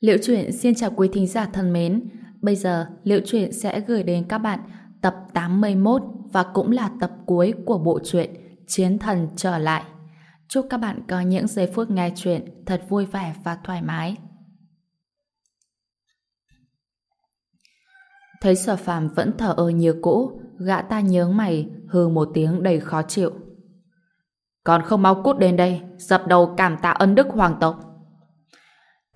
Liệu truyện xin chào quý thính giả thân mến. Bây giờ, Liệu truyện sẽ gửi đến các bạn tập 81 và cũng là tập cuối của bộ truyện Chiến Thần Trở Lại. Chúc các bạn có những giây phút nghe truyện thật vui vẻ và thoải mái. Thấy sở phàm vẫn thở ơ như cũ, gã ta nhướng mày, hừ một tiếng đầy khó chịu. Còn không mau cút đến đây, dập đầu cảm tạ ân đức hoàng tộc.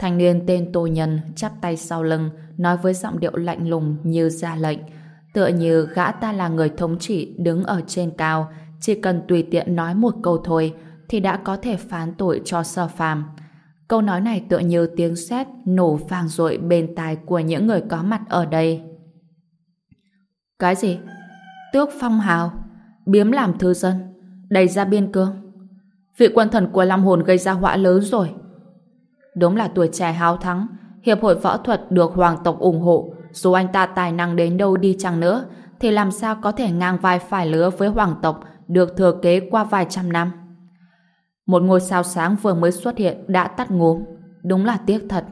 Thanh niên tên Tô Nhân chắp tay sau lưng, nói với giọng điệu lạnh lùng như ra lệnh. Tựa như gã ta là người thống trị đứng ở trên cao, chỉ cần tùy tiện nói một câu thôi thì đã có thể phán tội cho sơ phàm. Câu nói này tựa như tiếng sét nổ vang dội bên tai của những người có mặt ở đây. Cái gì? Tước phong hào? Biếm làm thư dân? Đầy ra biên cương? Vị quân thần của Long Hồn gây ra họa lớn rồi. Đúng là tuổi trẻ háo thắng, Hiệp hội võ thuật được hoàng tộc ủng hộ, dù anh ta tài năng đến đâu đi chăng nữa, thì làm sao có thể ngang vai phải lứa với hoàng tộc được thừa kế qua vài trăm năm. Một ngôi sao sáng vừa mới xuất hiện đã tắt ngốm, đúng là tiếc thật.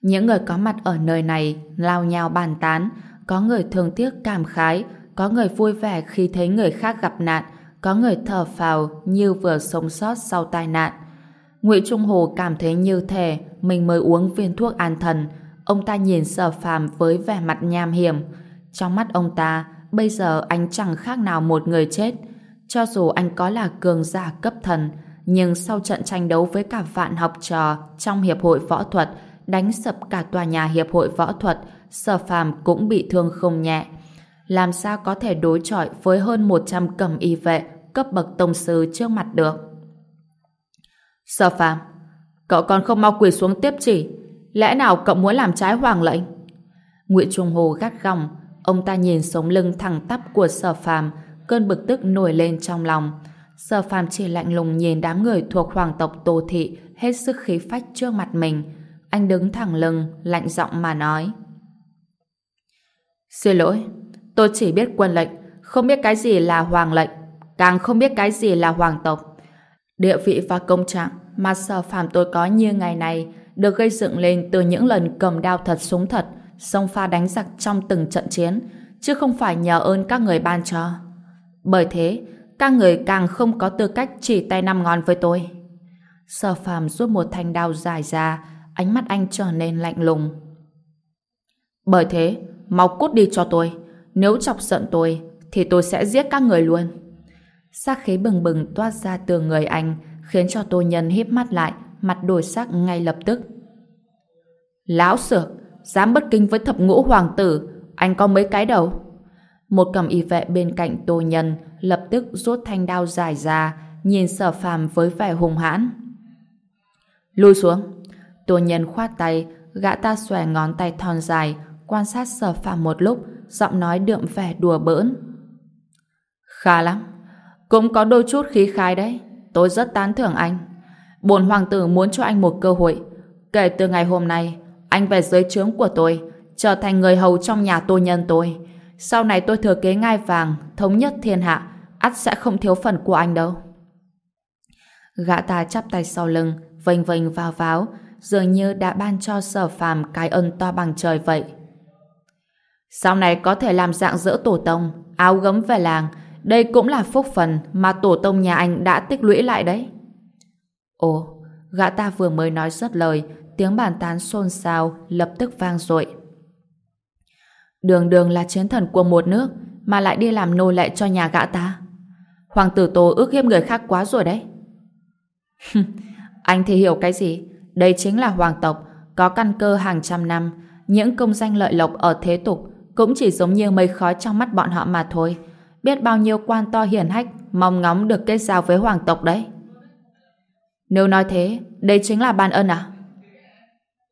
Những người có mặt ở nơi này lao nhào bàn tán, có người thương tiếc cảm khái, có người vui vẻ khi thấy người khác gặp nạn, có người thở phào như vừa sống sót sau tai nạn. Ngụy Trung Hồ cảm thấy như thể mình mới uống viên thuốc an thần. Ông ta nhìn Sở Phàm với vẻ mặt nham hiểm. Trong mắt ông ta, bây giờ anh chẳng khác nào một người chết. Cho dù anh có là cường giả cấp thần, nhưng sau trận tranh đấu với cả vạn học trò trong hiệp hội võ thuật, đánh sập cả tòa nhà hiệp hội võ thuật, Sở Phàm cũng bị thương không nhẹ. Làm sao có thể đối chọi với hơn 100 cầm y vệ cấp bậc tông sư trước mặt được? Sở phàm, cậu còn không mau quỳ xuống tiếp chỉ. Lẽ nào cậu muốn làm trái hoàng lệnh? Ngụy Trung Hồ gắt gỏng, ông ta nhìn sống lưng thẳng tắp của sở phàm, cơn bực tức nổi lên trong lòng. Sở phàm chỉ lạnh lùng nhìn đám người thuộc hoàng tộc Tô Thị hết sức khí phách trước mặt mình. Anh đứng thẳng lưng, lạnh giọng mà nói. Xin lỗi, tôi chỉ biết quân lệnh, không biết cái gì là hoàng lệnh, càng không biết cái gì là hoàng tộc. Địa vị và công trạng mà sở phạm tôi có như ngày này được gây dựng lên từ những lần cầm đao thật súng thật, xông pha đánh giặc trong từng trận chiến, chứ không phải nhờ ơn các người ban cho. Bởi thế, các người càng không có tư cách chỉ tay năm ngón với tôi. Sở phàm rút một thanh đao dài ra, ánh mắt anh trở nên lạnh lùng. Bởi thế, mau cút đi cho tôi. Nếu chọc giận tôi, thì tôi sẽ giết các người luôn. Sát khí bừng bừng toát ra từ người anh, khiến cho Tô Nhân híp mắt lại, mặt đổi sắc ngay lập tức. Lão sược, dám bất kinh với thập ngũ hoàng tử, anh có mấy cái đầu? Một cầm y vệ bên cạnh Tô Nhân lập tức rút thanh đao dài ra, nhìn sở phàm với vẻ hung hãn. Lui xuống. Tô Nhân khoát tay, gã ta xòe ngón tay thon dài, quan sát sở phàm một lúc, giọng nói đượm vẻ đùa bỡn. Khá lắm. Cũng có đôi chút khí khái đấy. Tôi rất tán thưởng anh. Bồn hoàng tử muốn cho anh một cơ hội. Kể từ ngày hôm nay, anh về dưới trướng của tôi, trở thành người hầu trong nhà tôi nhân tôi. Sau này tôi thừa kế ngai vàng, thống nhất thiên hạ, ắt sẽ không thiếu phần của anh đâu. Gã ta chắp tay sau lưng, vênh vênh vào váo, dường như đã ban cho sở phàm cái ân to bằng trời vậy. Sau này có thể làm dạng dỡ tổ tông, áo gấm về làng, đây cũng là phúc phần mà tổ tông nhà anh đã tích lũy lại đấy. Ồ, gã ta vừa mới nói rất lời, tiếng bàn tán xôn xao lập tức vang dội. Đường đường là chiến thần của một nước mà lại đi làm nô lệ cho nhà gã ta. Hoàng tử Tô ước hiếp người khác quá rồi đấy. anh thì hiểu cái gì? Đây chính là hoàng tộc, có căn cơ hàng trăm năm. Những công danh lợi lộc ở thế tục cũng chỉ giống như mây khói trong mắt bọn họ mà thôi biết bao nhiêu quan to hiển hách mong ngóng được kết giao với hoàng tộc đấy. Nếu nói thế, đây chính là ban ân à?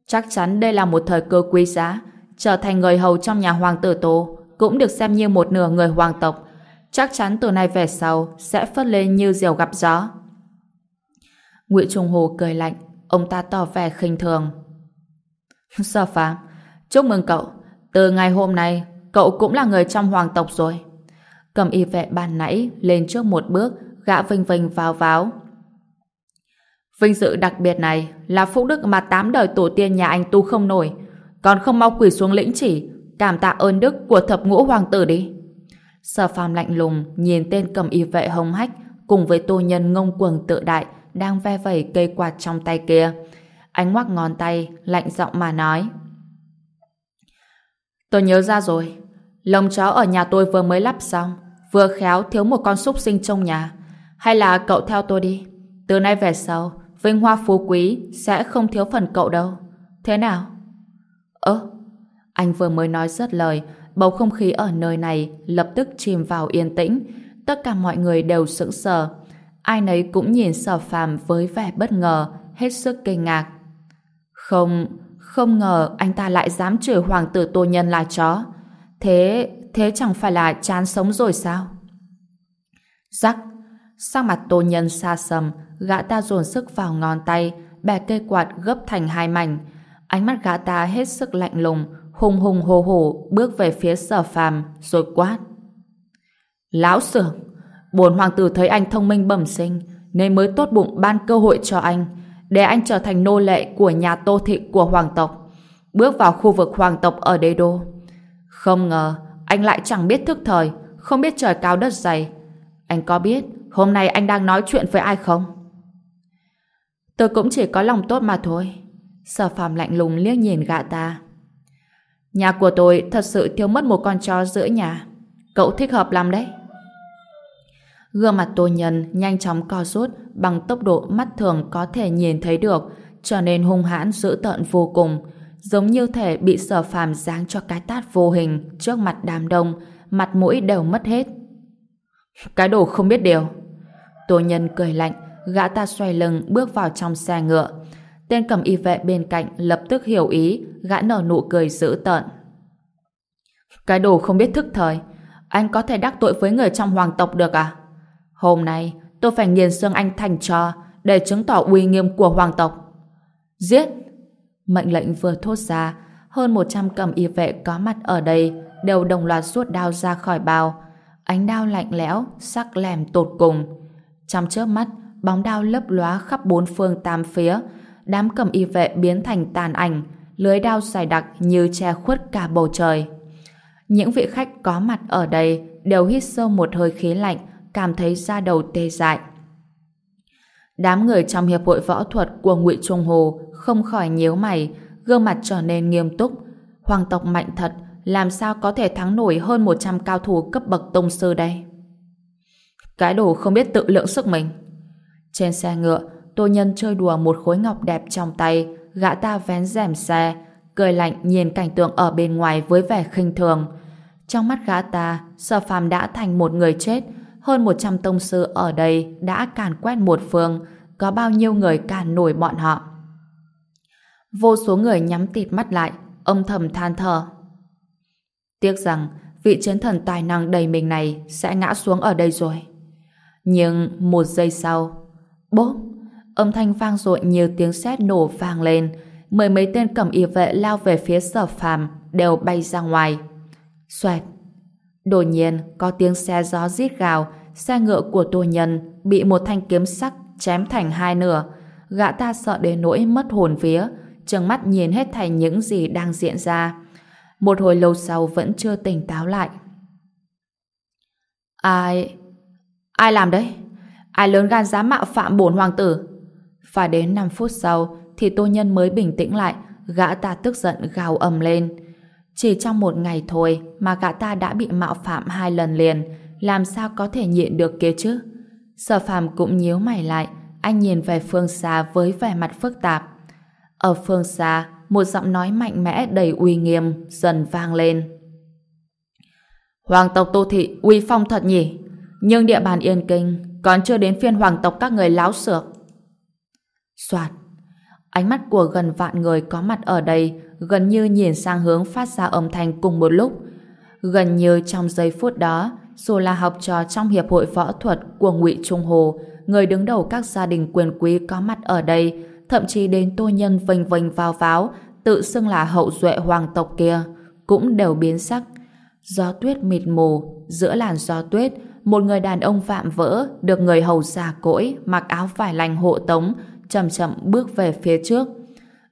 Chắc chắn đây là một thời cơ quý giá, trở thành người hầu trong nhà hoàng tử Tô cũng được xem như một nửa người hoàng tộc. Chắc chắn từ nay về sau sẽ phất lên như diều gặp gió. Ngụy Trung Hồ cười lạnh, ông ta tỏ vẻ khinh thường. Sở phàm, chúc mừng cậu. Từ ngày hôm nay, cậu cũng là người trong hoàng tộc rồi. Cầm y vệ ban nãy lên trước một bước, gã vinh vinh vào váo. Vinh dự đặc biệt này là phúc đức mà tám đời tổ tiên nhà anh tu không nổi. Còn không mau quỳ xuống lĩnh chỉ, cảm tạ ơn đức của thập ngũ hoàng tử đi. Sở phàm lạnh lùng nhìn tên cầm y vệ hồng hách cùng với tô nhân ngông cuồng tự đại đang ve vẩy cây quạt trong tay kia. Anh ngoắc ngón tay, lạnh giọng mà nói. Tôi nhớ ra rồi. Lồng chó ở nhà tôi vừa mới lắp xong. Vừa khéo thiếu một con súc sinh trong nhà. Hay là cậu theo tôi đi. Từ nay về sau, vinh hoa phú quý sẽ không thiếu phần cậu đâu. Thế nào? Ơ, anh vừa mới nói rất lời, bầu không khí ở nơi này lập tức chìm vào yên tĩnh. Tất cả mọi người đều sững sờ. Ai nấy cũng nhìn sở phàm với vẻ bất ngờ, hết sức kinh ngạc. Không, không ngờ anh ta lại dám chửi hoàng tử tô nhân là chó. Thế, thế chẳng phải là chán sống rồi sao? Rắc, sang mặt tô nhân xa sầm, gã ta dồn sức vào ngón tay, bẻ cây quạt gấp thành hai mảnh. Ánh mắt gã ta hết sức lạnh lùng, hùng hùng hồ hồ bước về phía sở phàm, rồi quát. Lão sưởng, bổn hoàng tử thấy anh thông minh bẩm sinh, nên mới tốt bụng ban cơ hội cho anh, để anh trở thành nô lệ của nhà tô thị của hoàng tộc, bước vào khu vực hoàng tộc ở đế đô. Không ngờ, anh lại chẳng biết thức thời, không biết trời cao đất dày. Anh có biết hôm nay anh đang nói chuyện với ai không? Tôi cũng chỉ có lòng tốt mà thôi. Sở phàm lạnh lùng liếc nhìn gã ta. Nhà của tôi thật sự thiếu mất một con chó giữa nhà. Cậu thích hợp lắm đấy. Gương mặt tô nhân nhanh chóng co rút bằng tốc độ mắt thường có thể nhìn thấy được, trở nên hung hãn dữ tợn vô cùng, giống như thể bị sở phàm giáng cho cái tát vô hình trước mặt đám đông, mặt mũi đều mất hết. Cái đồ không biết điều. Tô nhân cười lạnh, gã ta xoay lưng bước vào trong xe ngựa. Tên cầm y vệ bên cạnh lập tức hiểu ý, gã nở nụ cười dữ tợn. Cái đồ không biết thức thời, anh có thể đắc tội với người trong hoàng tộc được à? Hôm nay, tôi phải nghiền xương anh thành cho để chứng tỏ uy nghiêm của hoàng tộc. Giết! Mệnh lệnh vừa thốt ra, hơn 100 cầm y vệ có mặt ở đây đều đồng loạt rút đao ra khỏi bao. Ánh đao lạnh lẽo, sắc lẻm tột cùng. Trong chớp mắt, bóng đao lấp lóa khắp bốn phương tám phía. Đám cầm y vệ biến thành tàn ảnh, lưới đao dài đặc như che khuất cả bầu trời. Những vị khách có mặt ở đây đều hít sâu một hơi khí lạnh, cảm thấy da đầu tê dại. Đám người trong hiệp hội võ thuật của Ngụy Trung Hồ không khỏi nhíu mày, gương mặt trở nên nghiêm túc. Hoàng tộc mạnh thật, làm sao có thể thắng nổi hơn 100 cao thủ cấp bậc tông sư đây? Cái đồ không biết tự lượng sức mình. Trên xe ngựa, Tô Nhân chơi đùa một khối ngọc đẹp trong tay, gã ta vén rèm xe, cười lạnh nhìn cảnh tượng ở bên ngoài với vẻ khinh thường. Trong mắt gã ta, Sở Phàm đã thành một người chết, hơn 100 tông sư ở đây đã càn quét một phương, có bao nhiêu người càn nổi bọn họ. Vô số người nhắm tịt mắt lại, âm thầm than thở. Tiếc rằng, vị chiến thần tài năng đầy mình này sẽ ngã xuống ở đây rồi. Nhưng một giây sau, bốp, âm thanh vang dội nhiều tiếng sét nổ vang lên, mười mấy tên cẩm y vệ lao về phía sở phàm đều bay ra ngoài. Xoẹt, Đột nhiên, có tiếng xe gió rít gào, xe ngựa của tù nhân bị một thanh kiếm sắc chém thành hai nửa. Gã ta sợ đến nỗi mất hồn vía, trừng mắt nhìn hết thảy những gì đang diễn ra. Một hồi lâu sau vẫn chưa tỉnh táo lại. Ai... Ai làm đấy? Ai lớn gan dám mạo phạm bổn hoàng tử? Phải đến 5 phút sau thì tô nhân mới bình tĩnh lại, gã ta tức giận gào ầm lên. Chỉ trong một ngày thôi mà gã ta đã bị mạo phạm hai lần liền, làm sao có thể nhịn được kia chứ? Sở phàm cũng nhíu mày lại, anh nhìn về phương xa với vẻ mặt phức tạp. Ở phương xa, một giọng nói mạnh mẽ đầy uy nghiêm dần vang lên. Hoàng tộc Tô Thị uy phong thật nhỉ, nhưng địa bàn yên kinh còn chưa đến phiên hoàng tộc các người láo xược. Soạt, ánh mắt của gần vạn người có mặt ở đây gần như nhìn sang hướng phát ra âm thanh cùng một lúc. Gần như trong giây phút đó, dù là học trò trong Hiệp hội Võ thuật của ngụy Trung Hồ, người đứng đầu các gia đình quyền quý có mặt ở đây, thậm chí đến tô nhân vênh vênh vào váo, tự xưng là hậu duệ hoàng tộc kia, cũng đều biến sắc. Gió tuyết mịt mù, giữa làn gió tuyết, một người đàn ông vạm vỡ được người hầu già cỗi mặc áo vải lành hộ tống, chậm chậm bước về phía trước.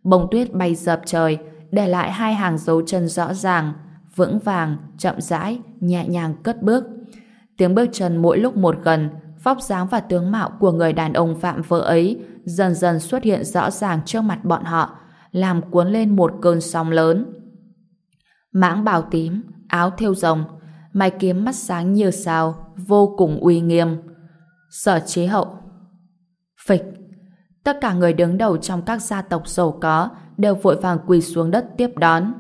Bông tuyết bay dập trời, để lại hai hàng dấu chân rõ ràng, vững vàng, chậm rãi, nhẹ nhàng cất bước. Tiếng bước chân mỗi lúc một gần, vóc dáng và tướng mạo của người đàn ông vạm vỡ ấy dần dần xuất hiện rõ ràng trước mặt bọn họ, làm cuốn lên một cơn sóng lớn. Mãng bào tím, áo thêu rồng, mái kiếm mắt sáng như sao, vô cùng uy nghiêm. Sở chế hậu. Phịch. Tất cả người đứng đầu trong các gia tộc giàu có đều vội vàng quỳ xuống đất tiếp đón.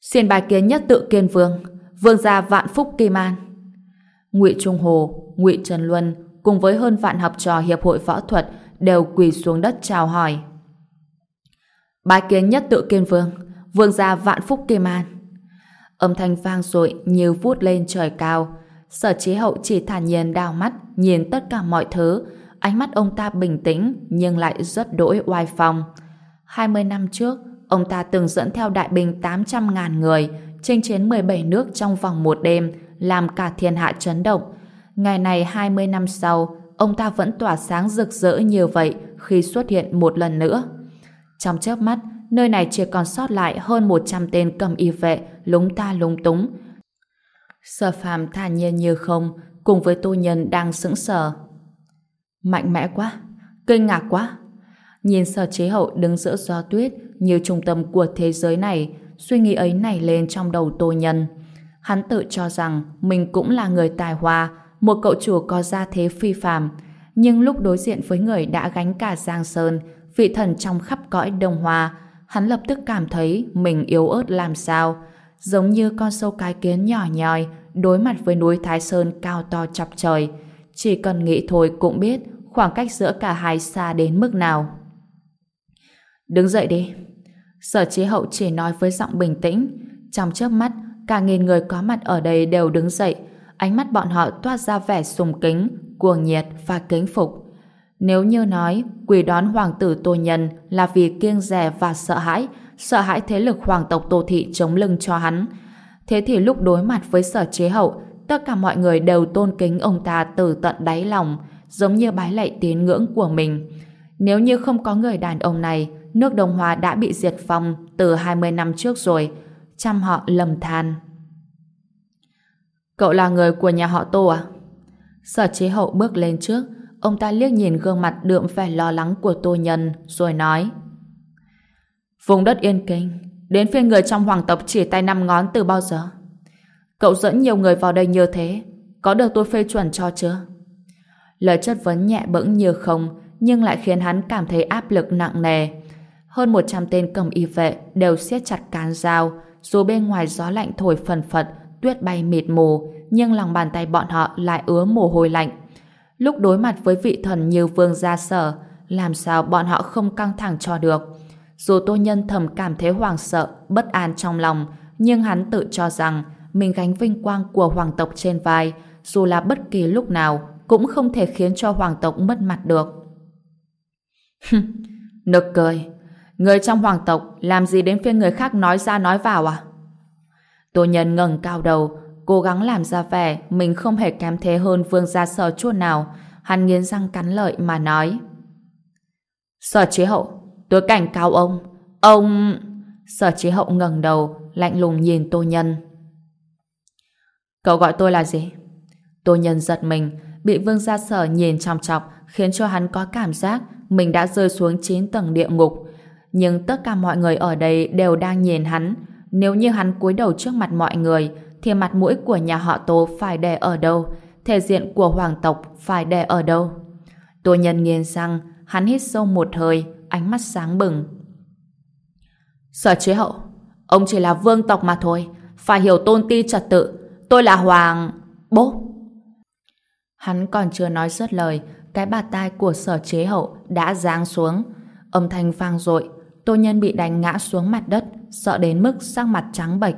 Xin bài kiến nhất tự kiên vương, vương gia vạn phúc kim an. Ngụy Trung Hồ, Ngụy Trần Luân cùng với hơn vạn học trò hiệp hội võ thuật đều quỳ xuống đất chào hỏi. Bái kiến nhất tự kiên vương, vương gia vạn phúc kim an. Âm thanh vang dội như vút lên trời cao. Sở chế hậu chỉ thản nhiên đào mắt nhìn tất cả mọi thứ. Ánh mắt ông ta bình tĩnh nhưng lại rất đỗi oai phong. 20 năm trước, ông ta từng dẫn theo đại binh 800.000 người chinh chiến 17 nước trong vòng một đêm làm cả thiên hạ chấn động. Ngày này 20 năm sau, ông ta vẫn tỏa sáng rực rỡ như vậy khi xuất hiện một lần nữa. Trong chớp mắt, nơi này chỉ còn sót lại hơn 100 tên cầm y vệ lúng ta lúng túng. Sở phàm thản nhiên như không, cùng với tu nhân đang sững sờ. Mạnh mẽ quá, kinh ngạc quá. Nhìn sở chế hậu đứng giữa gió tuyết như trung tâm của thế giới này, suy nghĩ ấy nảy lên trong đầu tô nhân. Hắn tự cho rằng mình cũng là người tài hoa, một cậu chủ có gia thế phi phàm, nhưng lúc đối diện với người đã gánh cả Giang Sơn, vị thần trong khắp cõi đông hoa, hắn lập tức cảm thấy mình yếu ớt làm sao, giống như con sâu cái kiến nhỏ nhòi đối mặt với núi Thái Sơn cao to chọc trời. Chỉ cần nghĩ thôi cũng biết khoảng cách giữa cả hai xa đến mức nào. Đứng dậy đi. Sở chế hậu chỉ nói với giọng bình tĩnh. Trong chớp mắt, cả nghìn người có mặt ở đây đều đứng dậy. Ánh mắt bọn họ toát ra vẻ sùng kính, cuồng nhiệt và kính phục. Nếu như nói quỳ đón hoàng tử Tô Nhân là vì kiêng rè và sợ hãi, sợ hãi thế lực hoàng tộc Tô Thị chống lưng cho hắn, thế thì lúc đối mặt với sở chế hậu, tất cả mọi người đều tôn kính ông ta từ tận đáy lòng, giống như bái lạy tín ngưỡng của mình. Nếu như không có người đàn ông này, nước Đông Hoa đã bị diệt vong từ 20 năm trước rồi. Trăm họ lầm than. Cậu là người của nhà họ Tô à? Sở chế hậu bước lên trước, ông ta liếc nhìn gương mặt đượm vẻ lo lắng của Tô Nhân, rồi nói Vùng đất yên kinh, đến phiên người trong hoàng tộc chỉ tay năm ngón từ bao giờ? Cậu dẫn nhiều người vào đây như thế, có được tôi phê chuẩn cho chưa? Lời chất vấn nhẹ bẫng như không, nhưng lại khiến hắn cảm thấy áp lực nặng nề. Hơn 100 tên cầm y vệ đều siết chặt cán dao, dù bên ngoài gió lạnh thổi phần phật, tuyết bay mịt mù, nhưng lòng bàn tay bọn họ lại ứa mồ hôi lạnh. Lúc đối mặt với vị thần như vương gia sở, làm sao bọn họ không căng thẳng cho được. Dù tô nhân thầm cảm thấy hoàng sợ, bất an trong lòng, nhưng hắn tự cho rằng mình gánh vinh quang của hoàng tộc trên vai, dù là bất kỳ lúc nào, cũng không thể khiến cho hoàng tộc mất mặt được. Nực cười, người trong hoàng tộc làm gì đến phiên người khác nói ra nói vào à? Tô nhân ngẩng cao đầu, cố gắng làm ra vẻ mình không hề kém thế hơn vương gia sở chút nào. Hắn nghiến răng cắn lợi mà nói. Sở chế hậu, tôi cảnh cáo ông. Ông... Sở chế hậu ngẩng đầu, lạnh lùng nhìn tô nhân. Cậu gọi tôi là gì? Tô nhân giật mình, bị vương gia sở nhìn chòng chọc, khiến cho hắn có cảm giác mình đã rơi xuống 9 tầng địa ngục. Nhưng tất cả mọi người ở đây đều đang nhìn hắn. Nếu như hắn cúi đầu trước mặt mọi người, thì mặt mũi của nhà họ Tô phải đè ở đâu, thể diện của hoàng tộc phải đè ở đâu. Tô nhân nghiền răng, hắn hít sâu một hơi, ánh mắt sáng bừng. Sở chế hậu, ông chỉ là vương tộc mà thôi, phải hiểu tôn ti trật tự. Tôi là hoàng... bố. Hắn còn chưa nói dứt lời, cái bà tai của sở chế hậu đã giáng xuống. Âm thanh vang dội, tô nhân bị đánh ngã xuống mặt đất, sợ đến mức sang mặt trắng bệch.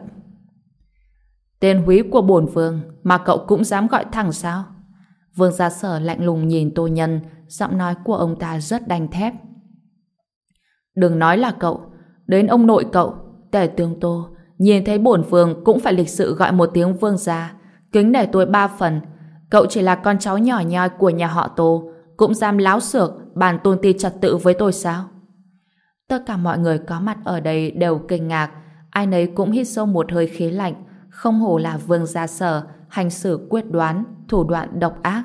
Tên húy của bổn vương mà cậu cũng dám gọi thẳng sao? Vương gia sở lạnh lùng nhìn tô nhân, giọng nói của ông ta rất đanh thép. Đừng nói là cậu, đến ông nội cậu, tể tướng tô, nhìn thấy bổn vương cũng phải lịch sự gọi một tiếng vương gia, kính để tôi ba phần. Cậu chỉ là con cháu nhỏ nhoi của nhà họ tô, cũng dám láo xược bàn tôn ti trật tự với tôi sao? Tất cả mọi người có mặt ở đây đều kinh ngạc, ai nấy cũng hít sâu một hơi khí lạnh, không hổ là vương gia sở, hành xử quyết đoán, thủ đoạn độc ác.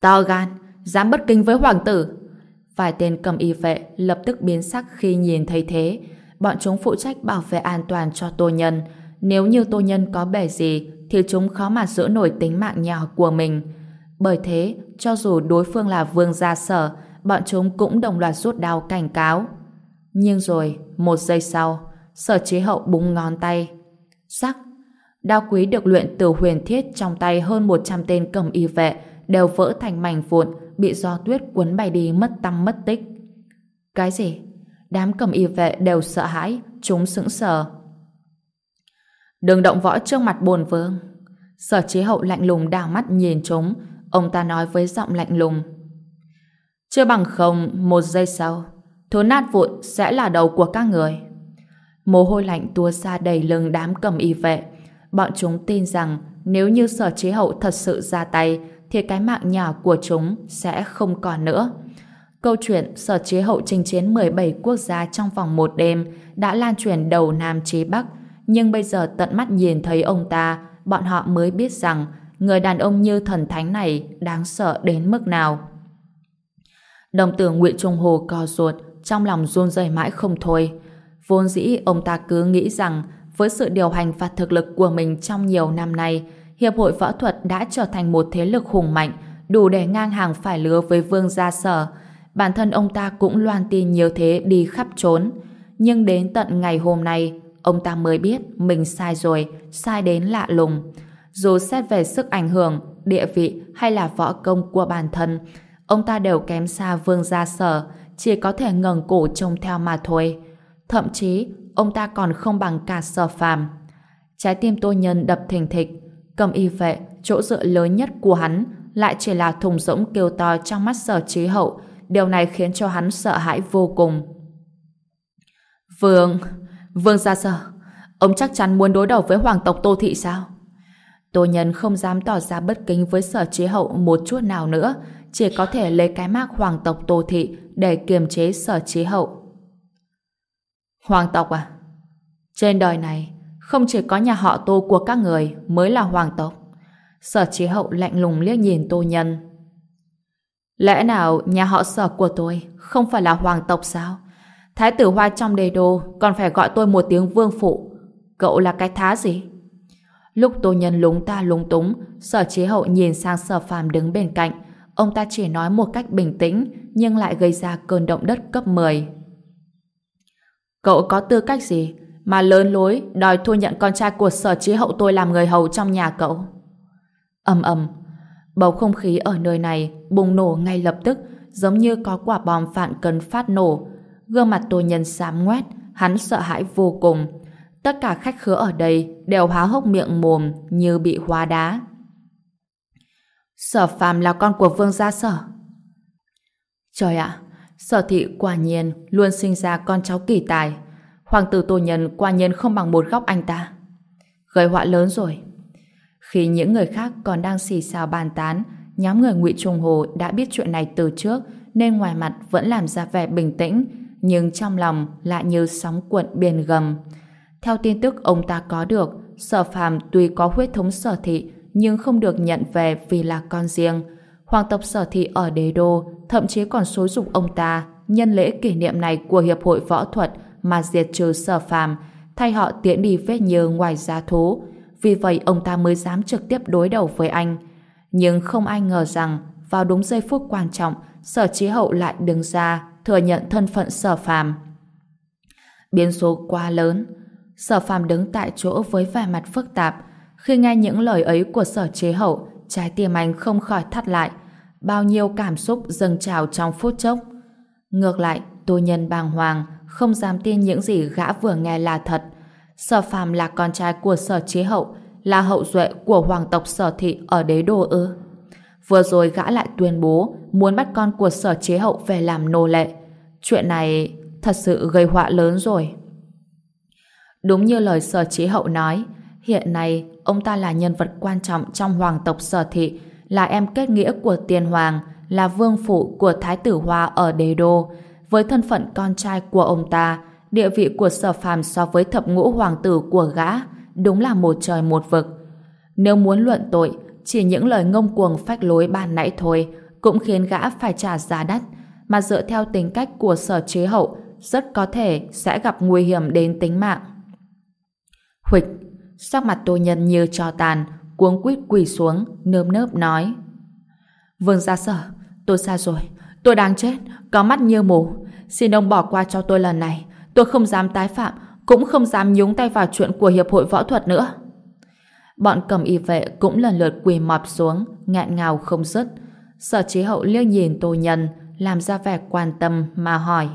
To gan, dám bất kính với hoàng tử. Vài tên cầm y vệ lập tức biến sắc khi nhìn thấy thế. Bọn chúng phụ trách bảo vệ an toàn cho tô nhân. Nếu như tô nhân có bể gì thì chúng khó mà giữ nổi tính mạng nhỏ của mình. Bởi thế, cho dù đối phương là vương gia sở, bọn chúng cũng đồng loạt rút đao cảnh cáo. Nhưng rồi, một giây sau, sở chế hậu búng ngón tay. Sắc, đao quý được luyện từ huyền thiết trong tay hơn 100 tên cầm y vệ đều vỡ thành mảnh vụn, bị gió tuyết cuốn bay đi mất tâm mất tích. Cái gì? Đám cầm y vệ đều sợ hãi, chúng sững sờ. Đừng động võ trước mặt bồn vương. Sở chế hậu lạnh lùng đảo mắt nhìn chúng, ông ta nói với giọng lạnh lùng. Chưa bằng không, một giây sau, thứ nát vụn sẽ là đầu của các người. Mồ hôi lạnh tua ra đầy lưng đám cầm y vệ. Bọn chúng tin rằng nếu như sở chế hậu thật sự ra tay, thì cái mạng nhỏ của chúng sẽ không còn nữa. Câu chuyện sở chế hậu chinh chiến 17 quốc gia trong vòng một đêm đã lan truyền đầu Nam chí Bắc, nhưng bây giờ tận mắt nhìn thấy ông ta, bọn họ mới biết rằng người đàn ông như thần thánh này đáng sợ đến mức nào. Đồng tử Nguyễn Trung Hồ co ruột, trong lòng run rẩy mãi không thôi. Vốn dĩ ông ta cứ nghĩ rằng với sự điều hành và thực lực của mình trong nhiều năm nay, Hiệp hội Võ thuật đã trở thành một thế lực hùng mạnh, đủ để ngang hàng phải lứa với Vương Gia Sở. Bản thân ông ta cũng loan tin nhiều thế đi khắp trốn. Nhưng đến tận ngày hôm nay, ông ta mới biết mình sai rồi, sai đến lạ lùng. Dù xét về sức ảnh hưởng, địa vị hay là võ công của bản thân, ông ta đều kém xa Vương Gia Sở, chỉ có thể ngẩng cổ trông theo mà thôi. Thậm chí, ông ta còn không bằng cả sở phàm. Trái tim tô nhân đập thình thịch, cầm y vệ, chỗ dựa lớn nhất của hắn lại chỉ là thùng rỗng kêu to trong mắt sở trí hậu. Điều này khiến cho hắn sợ hãi vô cùng. Vương, Vương gia sở, ông chắc chắn muốn đối đầu với hoàng tộc Tô Thị sao? Tô Nhân không dám tỏ ra bất kính với sở chế hậu một chút nào nữa, chỉ có thể lấy cái mác hoàng tộc Tô Thị để kiềm chế sở chế hậu. Hoàng tộc à? Trên đời này, không chỉ có nhà họ Tô của các người mới là hoàng tộc. Sở chế hậu lạnh lùng liếc nhìn Tô Nhân. Lẽ nào nhà họ sở của tôi không phải là hoàng tộc sao? Thái tử hoa trong đề đô còn phải gọi tôi một tiếng vương phụ. Cậu là cái thá gì? Lúc Tô Nhân lúng ta lúng túng, sở chế hậu nhìn sang sở phàm đứng bên cạnh. Ông ta chỉ nói một cách bình tĩnh, nhưng lại gây ra cơn động đất cấp 10. Cậu có tư cách gì mà lớn lối đòi thu nhận con trai của sở chế hậu tôi làm người hầu trong nhà cậu? ầm ầm bầu không khí ở nơi này bùng nổ ngay lập tức giống như có quả bom phản cần phát nổ. Gương mặt tôi Nhân xám ngoét, hắn sợ hãi vô cùng. Tất cả khách khứa ở đây đều há hốc miệng mồm như bị hóa đá. Sở phàm là con của vương gia sở. Trời ạ, sở thị quả nhiên luôn sinh ra con cháu kỳ tài. Hoàng tử Tô Nhân quả nhiên không bằng một góc anh ta. Gây họa lớn rồi. Khi những người khác còn đang xì xào bàn tán, nhóm người ngụy Trung Hồ đã biết chuyện này từ trước nên ngoài mặt vẫn làm ra vẻ bình tĩnh nhưng trong lòng lại như sóng cuộn biển gầm. Theo tin tức ông ta có được, sở phàm tuy có huyết thống sở thị nhưng không được nhận về vì là con riêng. Hoàng tộc sở thị ở đế đô, thậm chí còn xối dục ông ta nhân lễ kỷ niệm này của Hiệp hội Võ thuật mà diệt trừ sở phàm, thay họ tiễn đi vết nhơ ngoài giá thú. Vì vậy ông ta mới dám trực tiếp đối đầu với anh. Nhưng không ai ngờ rằng, vào đúng giây phút quan trọng, sở trí hậu lại đứng ra thừa nhận thân phận sở phàm. Biến số quá lớn Sở phàm đứng tại chỗ với vẻ mặt phức tạp. Khi nghe những lời ấy của sở chế hậu, trái tim anh không khỏi thắt lại. Bao nhiêu cảm xúc dâng trào trong phút chốc. Ngược lại, tôi nhân bàng hoàng, không dám tin những gì gã vừa nghe là thật. Sở phàm là con trai của sở chế hậu, là hậu duệ của hoàng tộc sở thị ở đế đô ư. Vừa rồi gã lại tuyên bố muốn bắt con của sở chế hậu về làm nô lệ. Chuyện này thật sự gây họa lớn rồi. Đúng như lời sở chế hậu nói, hiện nay ông ta là nhân vật quan trọng trong hoàng tộc sở thị, là em kết nghĩa của tiền hoàng, là vương phụ của Thái tử Hoa ở đế đô. Với thân phận con trai của ông ta, địa vị của sở phàm so với thập ngũ hoàng tử của gã đúng là một trời một vực. Nếu muốn luận tội, chỉ những lời ngông cuồng phách lối ban nãy thôi cũng khiến gã phải trả giá đắt, mà dựa theo tính cách của sở chế hậu rất có thể sẽ gặp nguy hiểm đến tính mạng. Huỵch, sắc mặt tô nhân như cho tàn, cuống quýt quỳ xuống, nơm nớp nói. Vương gia sở, tôi xa rồi, tôi đang chết, có mắt như mù. Xin ông bỏ qua cho tôi lần này, tôi không dám tái phạm, cũng không dám nhúng tay vào chuyện của Hiệp hội Võ thuật nữa. Bọn cầm y vệ cũng lần lượt quỳ mọp xuống, ngạn ngào không dứt. Sở chế hậu liếc nhìn tô nhân, làm ra vẻ quan tâm mà hỏi.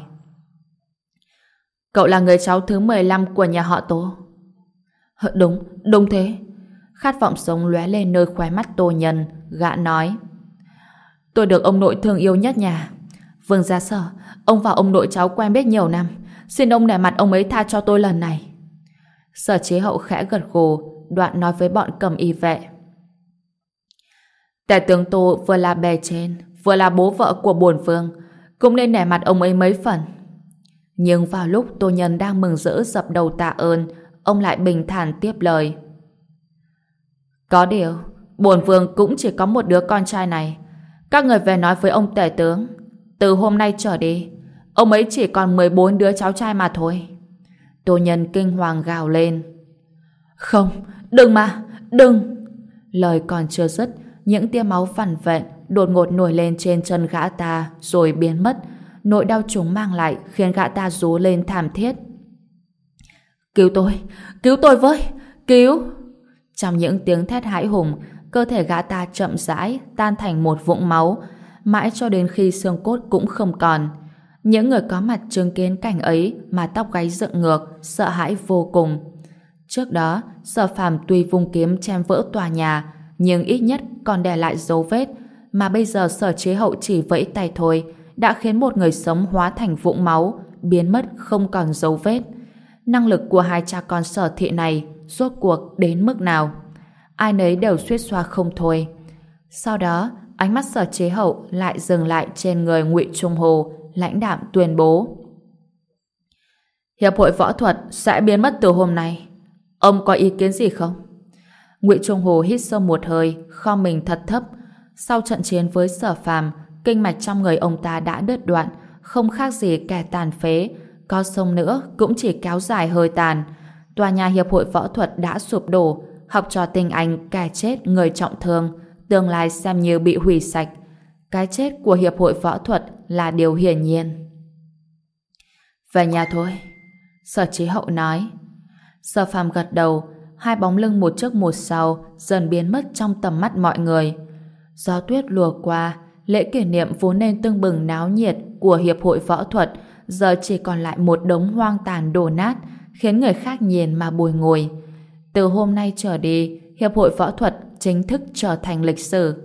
Cậu là người cháu thứ 15 của nhà họ tố Đúng, đúng thế. Khát vọng sống lóe lên nơi khóe mắt Tô Nhân, gã nói. Tôi được ông nội thương yêu nhất nhà. Vương gia sở, ông và ông nội cháu quen biết nhiều năm. Xin ông nể mặt ông ấy tha cho tôi lần này. Sở chế hậu khẽ gật gù, đoạn nói với bọn cầm y vệ. Tể tướng Tô vừa là bè trên, vừa là bố vợ của bổn vương, cũng nên nể mặt ông ấy mấy phần. Nhưng vào lúc Tô Nhân đang mừng rỡ dập đầu tạ ơn, ông lại bình thản tiếp lời. Có điều, bổn vương cũng chỉ có một đứa con trai này. Các người về nói với ông tể tướng, từ hôm nay trở đi, ông ấy chỉ còn 14 đứa cháu trai mà thôi. Tô Nhân kinh hoàng gào lên. Không, đừng mà, đừng! Lời còn chưa dứt, những tia máu phản vẹn đột ngột nổi lên trên chân gã ta rồi biến mất. Nỗi đau chúng mang lại khiến gã ta rú lên thảm thiết. Cứu tôi! Cứu tôi với! Cứu! Trong những tiếng thét hãi hùng, cơ thể gã ta chậm rãi tan thành một vũng máu, mãi cho đến khi xương cốt cũng không còn. Những người có mặt chứng kiến cảnh ấy mà tóc gáy dựng ngược, sợ hãi vô cùng. Trước đó, sở phàm tuy vung kiếm chém vỡ tòa nhà, nhưng ít nhất còn để lại dấu vết, mà bây giờ sở chế hậu chỉ vẫy tay thôi, đã khiến một người sống hóa thành vũng máu, biến mất không còn dấu vết. Năng lực của hai cha con sở thị này rốt cuộc đến mức nào? Ai nấy đều suýt xoa không thôi. Sau đó, ánh mắt sở chế hậu lại dừng lại trên người ngụy Trung Hồ, lãnh đạm tuyên bố. Hiệp hội võ thuật sẽ biến mất từ hôm nay. Ông có ý kiến gì không? Ngụy Trung Hồ hít sâu một hơi, kho mình thật thấp. Sau trận chiến với sở phàm, kinh mạch trong người ông ta đã đứt đoạn, không khác gì kẻ tàn phế, có sông nữa cũng chỉ kéo dài hơi tàn. Tòa nhà Hiệp hội Võ thuật đã sụp đổ, học trò tình anh kẻ chết người trọng thương, tương lai xem như bị hủy sạch. Cái chết của Hiệp hội Võ thuật là điều hiển nhiên. Về nhà thôi. Sở trí hậu nói. Sở phàm gật đầu, hai bóng lưng một trước một sau dần biến mất trong tầm mắt mọi người. Gió tuyết lùa qua, lễ kỷ niệm vốn nên tưng bừng náo nhiệt của Hiệp hội Võ thuật giờ chỉ còn lại một đống hoang tàn đổ nát khiến người khác nhìn mà bùi ngồi. Từ hôm nay trở đi, Hiệp hội Võ thuật chính thức trở thành lịch sử.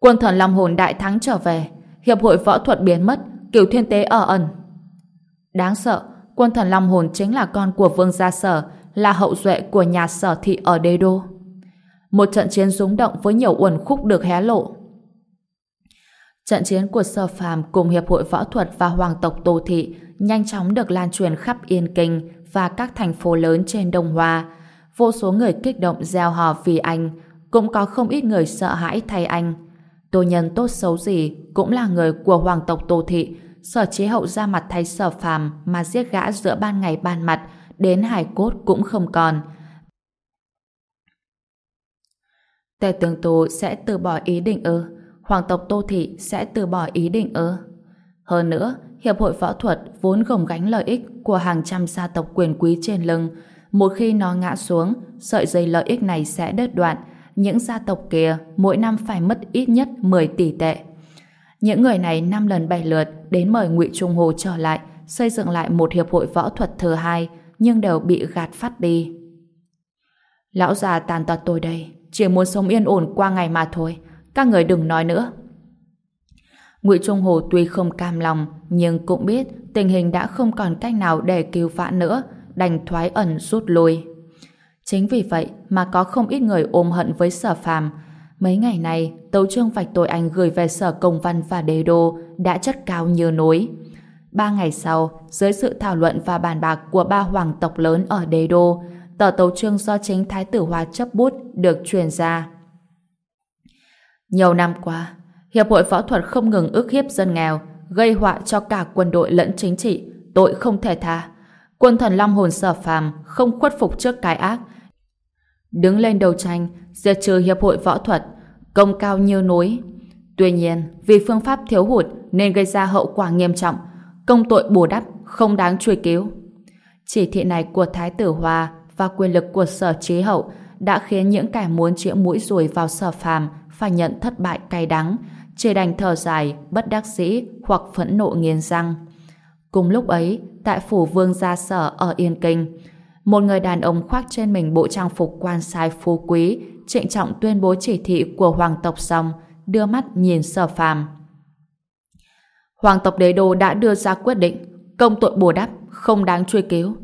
Quân thần Long Hồn đại thắng trở về, Hiệp hội Võ thuật biến mất, cửu thiên tế ở ẩn. Đáng sợ, quân thần Long Hồn chính là con của Vương Gia Sở, là hậu duệ của nhà sở thị ở đế đô. Một trận chiến rúng động với nhiều uẩn khúc được hé lộ. Trận chiến của Sở Phàm cùng Hiệp hội Võ thuật và Hoàng tộc Tô Thị nhanh chóng được lan truyền khắp Yên Kinh và các thành phố lớn trên Đông Hoa. Vô số người kích động gieo hò vì anh, cũng có không ít người sợ hãi thay anh. Tô nhân tốt xấu gì cũng là người của Hoàng tộc Tô Thị, sở chế hậu ra mặt thay sở phàm mà giết gã giữa ban ngày ban mặt, đến hải cốt cũng không còn. Tề tướng Tô sẽ từ bỏ ý định ư? Hoàng tộc Tô Thị sẽ từ bỏ ý định ư? Hơn nữa, Hiệp hội Võ thuật vốn gồng gánh lợi ích của hàng trăm gia tộc quyền quý trên lưng. Một khi nó ngã xuống, sợi dây lợi ích này sẽ đứt đoạn. Những gia tộc kia mỗi năm phải mất ít nhất 10 tỷ tệ. Những người này năm lần bảy lượt đến mời Ngụy Trung Hồ trở lại xây dựng lại một hiệp hội võ thuật thứ hai nhưng đều bị gạt phát đi. Lão già tàn tật tôi đây chỉ muốn sống yên ổn qua ngày mà thôi các người đừng nói nữa. Ngụy Trung Hồ tuy không cam lòng, nhưng cũng biết tình hình đã không còn cách nào để cứu vãn nữa, đành thoái ẩn rút lui. Chính vì vậy mà có không ít người ôm hận với sở phàm. Mấy ngày này, tấu trương vạch tội anh gửi về sở công văn và đế đô đã chất cao như núi. Ba ngày sau, dưới sự thảo luận và bàn bạc của ba hoàng tộc lớn ở đế đô, tờ tấu trương do chính Thái tử Hoa chấp bút được truyền ra. Nhiều năm qua, Hiệp hội Võ thuật không ngừng ức hiếp dân nghèo, gây họa cho cả quân đội lẫn chính trị, tội không thể tha. Quân thần Long hồn sở phàm không khuất phục trước cái ác. Đứng lên đầu tranh, diệt trừ Hiệp hội Võ thuật, công cao như núi. Tuy nhiên, vì phương pháp thiếu hụt nên gây ra hậu quả nghiêm trọng, công tội bù đắp không đáng truy cứu. Chỉ thị này của Thái tử hòa và quyền lực của sở trí hậu đã khiến những kẻ muốn chĩa mũi rùi vào sở phàm phải nhận thất bại cay đắng, chỉ đành thở dài, bất đắc dĩ hoặc phẫn nộ nghiến răng. Cùng lúc ấy, tại phủ vương gia sở ở Yên Kinh, một người đàn ông khoác trên mình bộ trang phục quan sai phú quý, trịnh trọng tuyên bố chỉ thị của hoàng tộc xong, đưa mắt nhìn sở phàm. Hoàng tộc đế đô đã đưa ra quyết định, công tội bù đắp, không đáng truy cứu.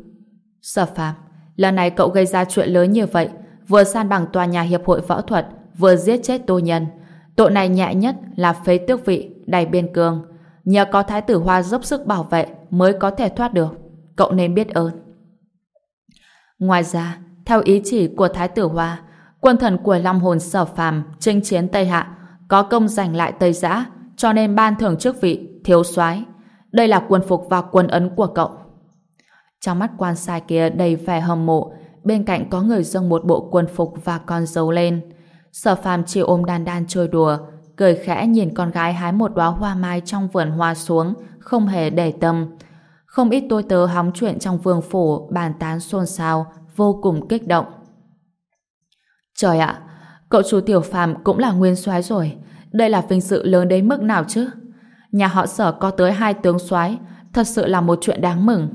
Sở phàm, lần này cậu gây ra chuyện lớn như vậy, vừa san bằng tòa nhà hiệp hội võ thuật, vừa giết chết tô nhân. Tội này nhẹ nhất là phế tước vị, đầy biên cương. Nhờ có thái tử hoa dốc sức bảo vệ mới có thể thoát được. Cậu nên biết ơn. Ngoài ra, theo ý chỉ của thái tử hoa, quân thần của Long hồn sở phàm chinh chiến Tây Hạ có công giành lại Tây Giã cho nên ban thưởng chức vị thiếu soái đây là quân phục và quân ấn của cậu trong mắt quan sai kia đầy vẻ hâm mộ bên cạnh có người dâng một bộ quân phục và con dấu lên sở phàm chỉ ôm đan đan chơi đùa, cười khẽ nhìn con gái hái một đóa hoa mai trong vườn hoa xuống, không hề để tâm. Không ít tôi tớ hóng chuyện trong vương phủ, bàn tán xôn xao, vô cùng kích động. Trời ạ, cậu chủ tiểu phàm cũng là nguyên soái rồi, đây là vinh sự lớn đến mức nào chứ? Nhà họ sở có tới hai tướng soái, thật sự là một chuyện đáng mừng.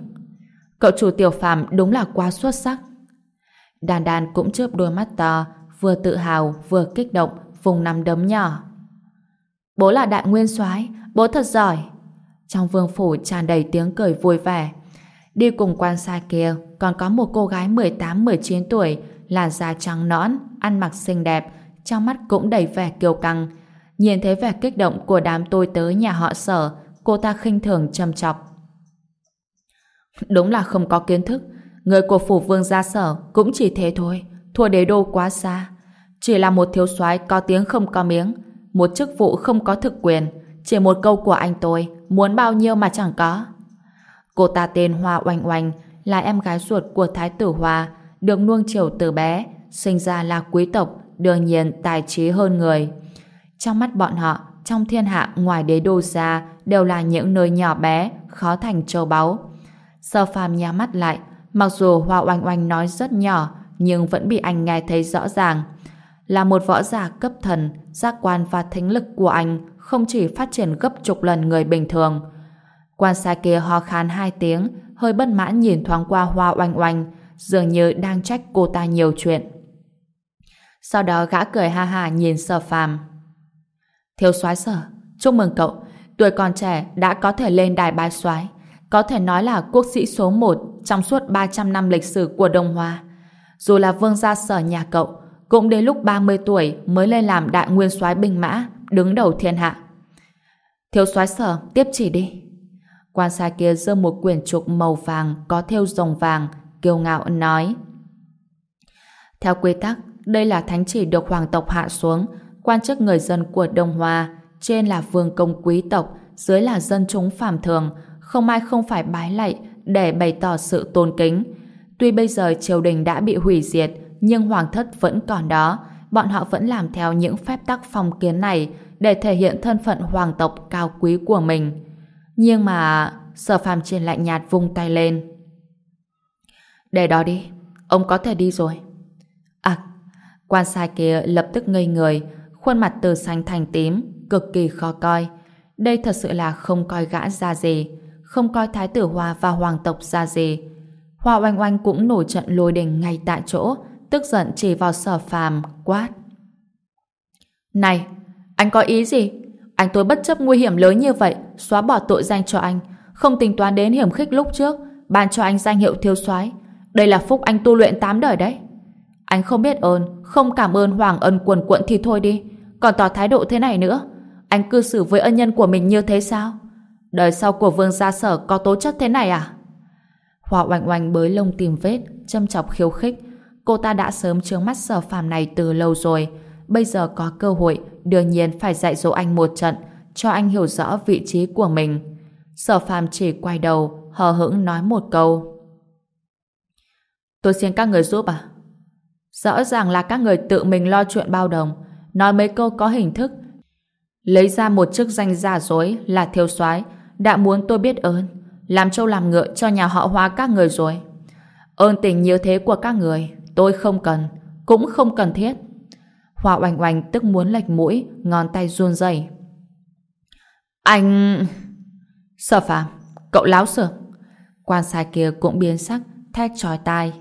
Cậu chủ tiểu phàm đúng là quá xuất sắc. Đàn đàn cũng chớp đôi mắt to vừa tự hào vừa kích động vùng nắm đấm nhỏ bố là đại nguyên soái bố thật giỏi trong vương phủ tràn đầy tiếng cười vui vẻ đi cùng quan sai kia còn có một cô gái 18-19 tuổi là da trắng nõn ăn mặc xinh đẹp trong mắt cũng đầy vẻ kiêu căng Nhìn thấy vẻ kích động của đám tôi tới nhà họ sở, cô ta khinh thường châm chọc. Đúng là không có kiến thức. Người của phủ vương gia sở cũng chỉ thế thôi. Thua đế đô quá xa. Chỉ là một thiếu soái có tiếng không có miếng. Một chức vụ không có thực quyền. Chỉ một câu của anh tôi, muốn bao nhiêu mà chẳng có. Cô ta tên Hoa Oanh Oanh, là em gái ruột của Thái tử Hoa, được nuông chiều từ bé, sinh ra là quý tộc, đương nhiên tài trí hơn người. Trong mắt bọn họ, trong thiên hạ ngoài đế đô ra đều là những nơi nhỏ bé, khó thành châu báu. Sơ phàm nhắm mắt lại, mặc dù Hoa Oanh Oanh nói rất nhỏ, nhưng vẫn bị anh nghe thấy rõ ràng. Là một võ giả cấp thần, giác quan và thính lực của anh không chỉ phát triển gấp chục lần người bình thường. Quan sai kia ho khan hai tiếng, hơi bất mãn nhìn thoáng qua Hoa Oanh Oanh, dường như đang trách cô ta nhiều chuyện. Sau đó gã cười ha ha nhìn sở phàm. Thiếu soái sở, chúc mừng cậu, tuổi còn trẻ đã có thể lên đài bái soái, có thể nói là quốc sĩ số 1 trong suốt 300 năm lịch sử của Đông Hoa. Dù là vương gia sở nhà cậu, cũng đến lúc 30 tuổi mới lên làm đại nguyên soái binh mã, đứng đầu thiên hạ. Thiếu soái sở, tiếp chỉ đi. Quan sai kia giơ một quyển trục màu vàng có thêu rồng vàng, kiêu ngạo nói. Theo quy tắc, đây là thánh chỉ được hoàng tộc hạ xuống, quan chức người dân của Đông Hoa, trên là vương công quý tộc, dưới là dân chúng phàm thường, không ai không phải bái lạy để bày tỏ sự tôn kính. Tuy bây giờ triều đình đã bị hủy diệt, nhưng hoàng thất vẫn còn đó, bọn họ vẫn làm theo những phép tắc phong kiến này để thể hiện thân phận hoàng tộc cao quý của mình. Nhưng mà... Sở phàm trên lạnh nhạt vung tay lên. Để đó đi, ông có thể đi rồi. À, quan sai kia lập tức ngây người, khuôn mặt từ xanh thành tím, cực kỳ khó coi. Đây thật sự là không coi gã ra gì, không coi Thái tử Hoa và Hoàng tộc ra gì. Hoa oanh oanh cũng nổi trận lôi đình ngay tại chỗ, tức giận chỉ vào sở phàm, quát. Này, anh có ý gì? Anh tôi bất chấp nguy hiểm lớn như vậy, xóa bỏ tội danh cho anh, không tính toán đến hiểm khích lúc trước, ban cho anh danh hiệu thiếu soái. Đây là phúc anh tu luyện tám đời đấy. Anh không biết ơn, không cảm ơn Hoàng ân quần quận thì thôi đi. còn tỏ thái độ thế này nữa. Anh cư xử với ân nhân của mình như thế sao? Đời sau của vương gia sở có tố chất thế này à? Hoa oanh oanh bới lông tìm vết, châm chọc khiêu khích. Cô ta đã sớm trướng mắt sở phàm này từ lâu rồi. Bây giờ có cơ hội, đương nhiên phải dạy dỗ anh một trận, cho anh hiểu rõ vị trí của mình. Sở phàm chỉ quay đầu, hờ hững nói một câu. Tôi xin các người giúp à? Rõ ràng là các người tự mình lo chuyện bao đồng, nói mấy câu có hình thức, lấy ra một chức danh giả dối là thiếu soái đã muốn tôi biết ơn, làm trâu làm ngựa cho nhà họ hoa các người rồi. Ơn tình như thế của các người, tôi không cần, cũng không cần thiết. Hoa oanh oanh tức muốn lệch mũi, ngón tay run rẩy. Anh... Sở phàm, cậu láo sở. Quan sai kia cũng biến sắc, thét trói tai.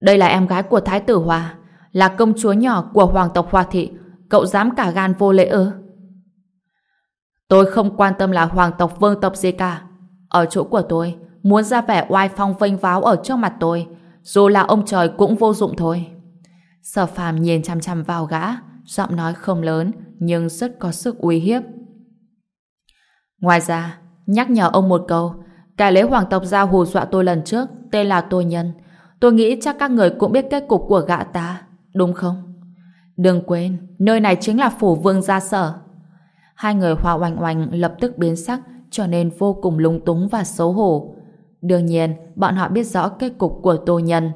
Đây là em gái của Thái tử Hòa, là công chúa nhỏ của hoàng tộc Hoa Thị. Cậu dám cả gan vô lễ ư? Tôi không quan tâm là hoàng tộc vương tộc gì cả. Ở chỗ của tôi, muốn ra vẻ oai phong vênh váo ở trước mặt tôi, dù là ông trời cũng vô dụng thôi. Sở phàm nhìn chăm chăm vào gã, giọng nói không lớn, nhưng rất có sức uy hiếp. Ngoài ra, nhắc nhở ông một câu, cái lễ hoàng tộc giao hù dọa tôi lần trước, tên là Tô Nhân. Tôi nghĩ chắc các người cũng biết kết cục của gã ta, đúng không? Đừng quên, nơi này chính là phủ vương gia sở. Hai người hoa oanh oanh lập tức biến sắc, cho nên vô cùng lung túng và xấu hổ. Đương nhiên, bọn họ biết rõ kết cục của Tô Nhân.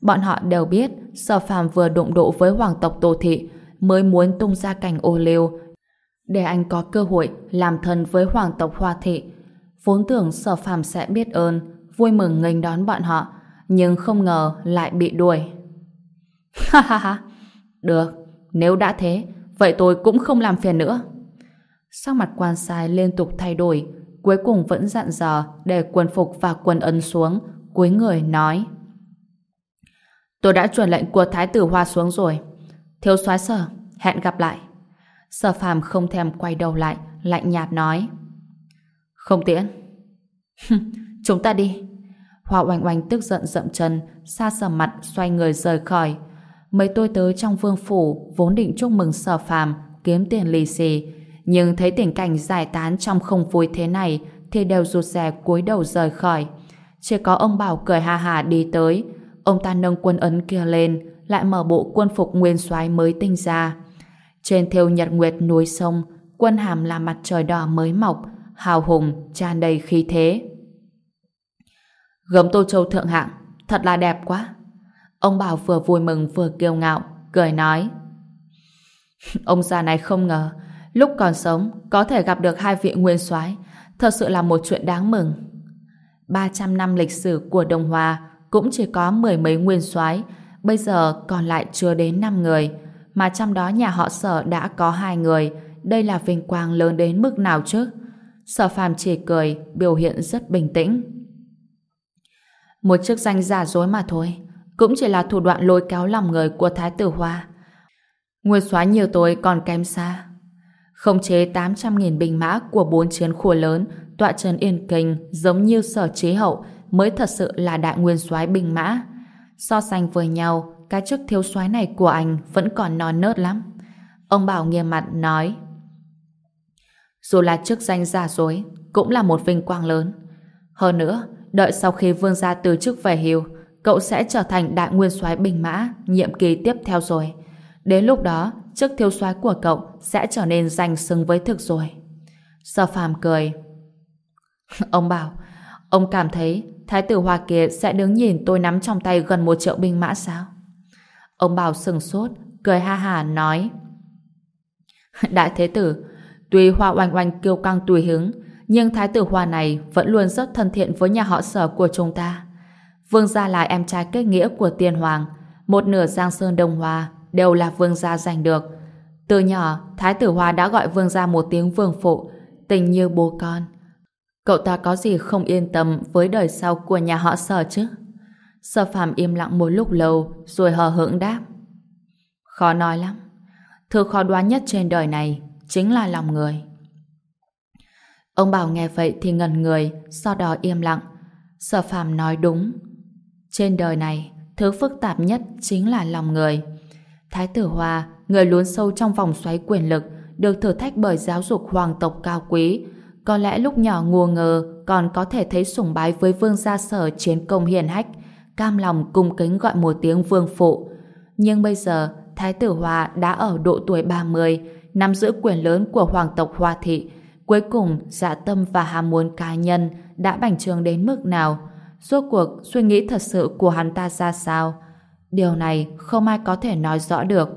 Bọn họ đều biết Sở Phàm vừa đụng độ với hoàng tộc Tô Thị mới muốn tung ra cảnh ô liu để anh có cơ hội làm thân với hoàng tộc Hoa Thị. Vốn tưởng Sở Phàm sẽ biết ơn, vui mừng nghênh đón bọn họ, nhưng không ngờ lại bị đuổi. Ha ha ha, được, nếu đã thế, vậy tôi cũng không làm phiền nữa. Sắc mặt quan sai liên tục thay đổi, cuối cùng vẫn dặn dò để quần phục và quần ấn xuống, cuối người nói. Tôi đã truyền lệnh của Thái tử Hoa xuống rồi. Thiếu soái sở, hẹn gặp lại. Sở phàm không thèm quay đầu lại, lạnh nhạt nói. Không tiễn. Chúng ta đi. Hoa oanh oanh tức giận dậm chân, xa sầm mặt xoay người rời khỏi. Mấy tôi tới trong vương phủ vốn định chúc mừng sở phàm kiếm tiền lì xì, nhưng thấy tình cảnh giải tán trong không vui thế này thì đều rụt rè cúi đầu rời khỏi. Chỉ có ông Bảo cười ha hà đi tới, ông ta nâng quân ấn kia lên, lại mở bộ quân phục nguyên soái mới tinh ra. Trên thêu nhật nguyệt núi sông, quân hàm là mặt trời đỏ mới mọc, hào hùng, tràn đầy khí thế. Gấm tô châu thượng hạng, thật là đẹp quá. Ông Bảo vừa vui mừng vừa kiêu ngạo, cười nói. Ông già này không ngờ, lúc còn sống có thể gặp được hai vị nguyên soái thật sự là một chuyện đáng mừng. 300 năm lịch sử của đồng hòa cũng chỉ có mười mấy nguyên soái bây giờ còn lại chưa đến 5 người, mà trong đó nhà họ sở đã có hai người, đây là vinh quang lớn đến mức nào chứ? Sở phàm chỉ cười, biểu hiện rất bình tĩnh. Một chức danh giả dối mà thôi, cũng chỉ là thủ đoạn lôi kéo lòng người của Thái tử Hoa. Nguyên soái nhiều tôi còn kém xa khống chế 800.000 binh mã của bốn chiến khu lớn tọa trấn yên kinh giống như sở chế hậu mới thật sự là đại nguyên soái binh mã. So sánh với nhau, cái chức thiếu soái này của anh vẫn còn non nớt lắm. Ông Bảo nghiêm mặt nói Dù là chức danh giả dối, cũng là một vinh quang lớn. Hơn nữa, đợi sau khi vương gia từ chức về hưu, cậu sẽ trở thành đại nguyên soái binh mã nhiệm kỳ tiếp theo rồi. Đến lúc đó, chức thiếu soái của cậu sẽ trở nên danh xứng với thực rồi. Sở phàm cười. Ông bảo, ông cảm thấy Thái tử Hoa kia sẽ đứng nhìn tôi nắm trong tay gần một triệu binh mã sao? Ông Bảo sừng sốt, cười ha hà nói Đại Thế Tử, tuy Hoa oanh oanh kiêu căng tùy hứng, nhưng Thái tử Hoa này vẫn luôn rất thân thiện với nhà họ sở của chúng ta. Vương gia là em trai kết nghĩa của tiên hoàng, một nửa Giang Sơn Đông Hoa đều là vương gia giành được. Từ nhỏ, Thái tử Hoa đã gọi vương gia một tiếng vương phụ, tình như bố con. Cậu ta có gì không yên tâm với đời sau của nhà họ sở chứ? Sở phàm im lặng một lúc lâu rồi hờ hững đáp. Khó nói lắm. Thứ khó đoán nhất trên đời này chính là lòng người. Ông Bảo nghe vậy thì ngẩn người, sau đó im lặng. Sở phàm nói đúng. Trên đời này, thứ phức tạp nhất chính là lòng người. Thái tử Hoa người lún sâu trong vòng xoáy quyền lực, được thử thách bởi giáo dục hoàng tộc cao quý. Có lẽ lúc nhỏ ngu ngờ còn có thể thấy sùng bái với vương gia sở chiến công hiền hách, cam lòng cung kính gọi một tiếng vương phụ. Nhưng bây giờ, Thái tử hòa đã ở độ tuổi 30, nắm giữ quyền lớn của hoàng tộc Hoa Thị. Cuối cùng, dạ tâm và ham muốn cá nhân đã bành trướng đến mức nào? Rốt cuộc, suy nghĩ thật sự của hắn ta ra sao? Điều này không ai có thể nói rõ được.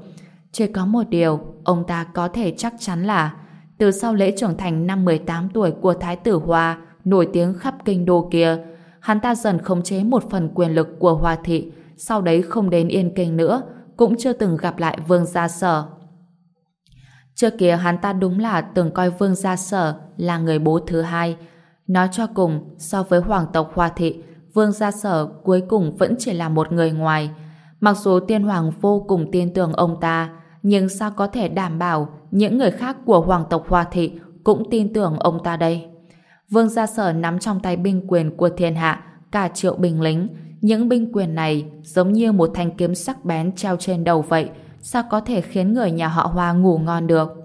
Chỉ có một điều, ông ta có thể chắc chắn là từ sau lễ trưởng thành năm 18 tuổi của Thái tử Hoa nổi tiếng khắp kinh đô kia, hắn ta dần khống chế một phần quyền lực của Hoa thị, sau đấy không đến yên kinh nữa, cũng chưa từng gặp lại Vương Gia Sở. Trước kia hắn ta đúng là từng coi Vương Gia Sở là người bố thứ hai. Nói cho cùng, so với hoàng tộc Hoa thị, Vương Gia Sở cuối cùng vẫn chỉ là một người ngoài. Mặc dù tiên hoàng vô cùng tin tưởng ông ta, nhưng sao có thể đảm bảo những người khác của hoàng tộc Hoa thị cũng tin tưởng ông ta đây? Vương Gia Sở nắm trong tay binh quyền của thiên hạ cả triệu binh lính. Những binh quyền này giống như một thanh kiếm sắc bén treo trên đầu vậy, sao có thể khiến người nhà họ Hoa ngủ ngon được?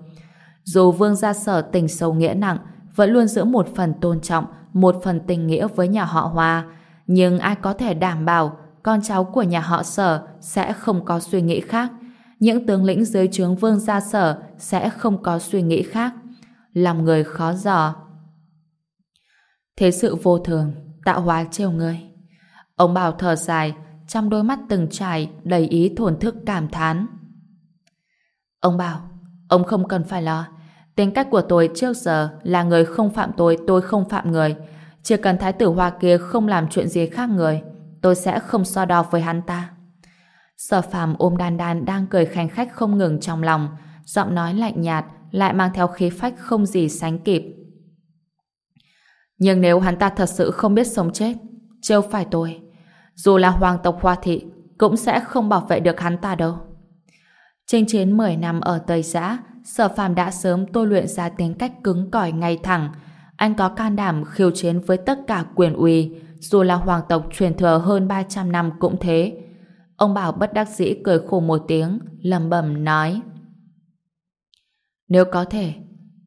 Dù Vương Gia Sở tình sâu nghĩa nặng, vẫn luôn giữ một phần tôn trọng, một phần tình nghĩa với nhà họ Hoa, nhưng ai có thể đảm bảo con cháu của nhà họ Sở sẽ không có suy nghĩ khác. Những tướng lĩnh dưới trướng Vương Gia Sở sẽ không có suy nghĩ khác. Lòng người khó dò. Thế sự vô thường, tạo hóa trêu người. Ông Bảo thở dài, trong đôi mắt từng trải đầy ý thổn thức cảm thán. Ông Bảo, ông không cần phải lo. Tính cách của tôi trước giờ là người không phạm tôi, tôi không phạm người. Chỉ cần thái tử Hoa kia không làm chuyện gì khác người, tôi sẽ không so đo với hắn ta. Sở phàm ôm đan đan đang cười khanh khách không ngừng trong lòng, giọng nói lạnh nhạt lại mang theo khí phách không gì sánh kịp. Nhưng nếu hắn ta thật sự không biết sống chết, trêu phải tôi. Dù là hoàng tộc Hoa Thị, cũng sẽ không bảo vệ được hắn ta đâu. Trên chiến 10 năm ở Tây Giã, Sở Phàm đã sớm tôi luyện ra tính cách cứng cỏi ngay thẳng. Anh có can đảm khiêu chiến với tất cả quyền uy, dù là hoàng tộc truyền thừa hơn 300 năm cũng thế. Ông Bảo bất đắc dĩ cười khổ một tiếng, lầm bầm nói. Nếu có thể,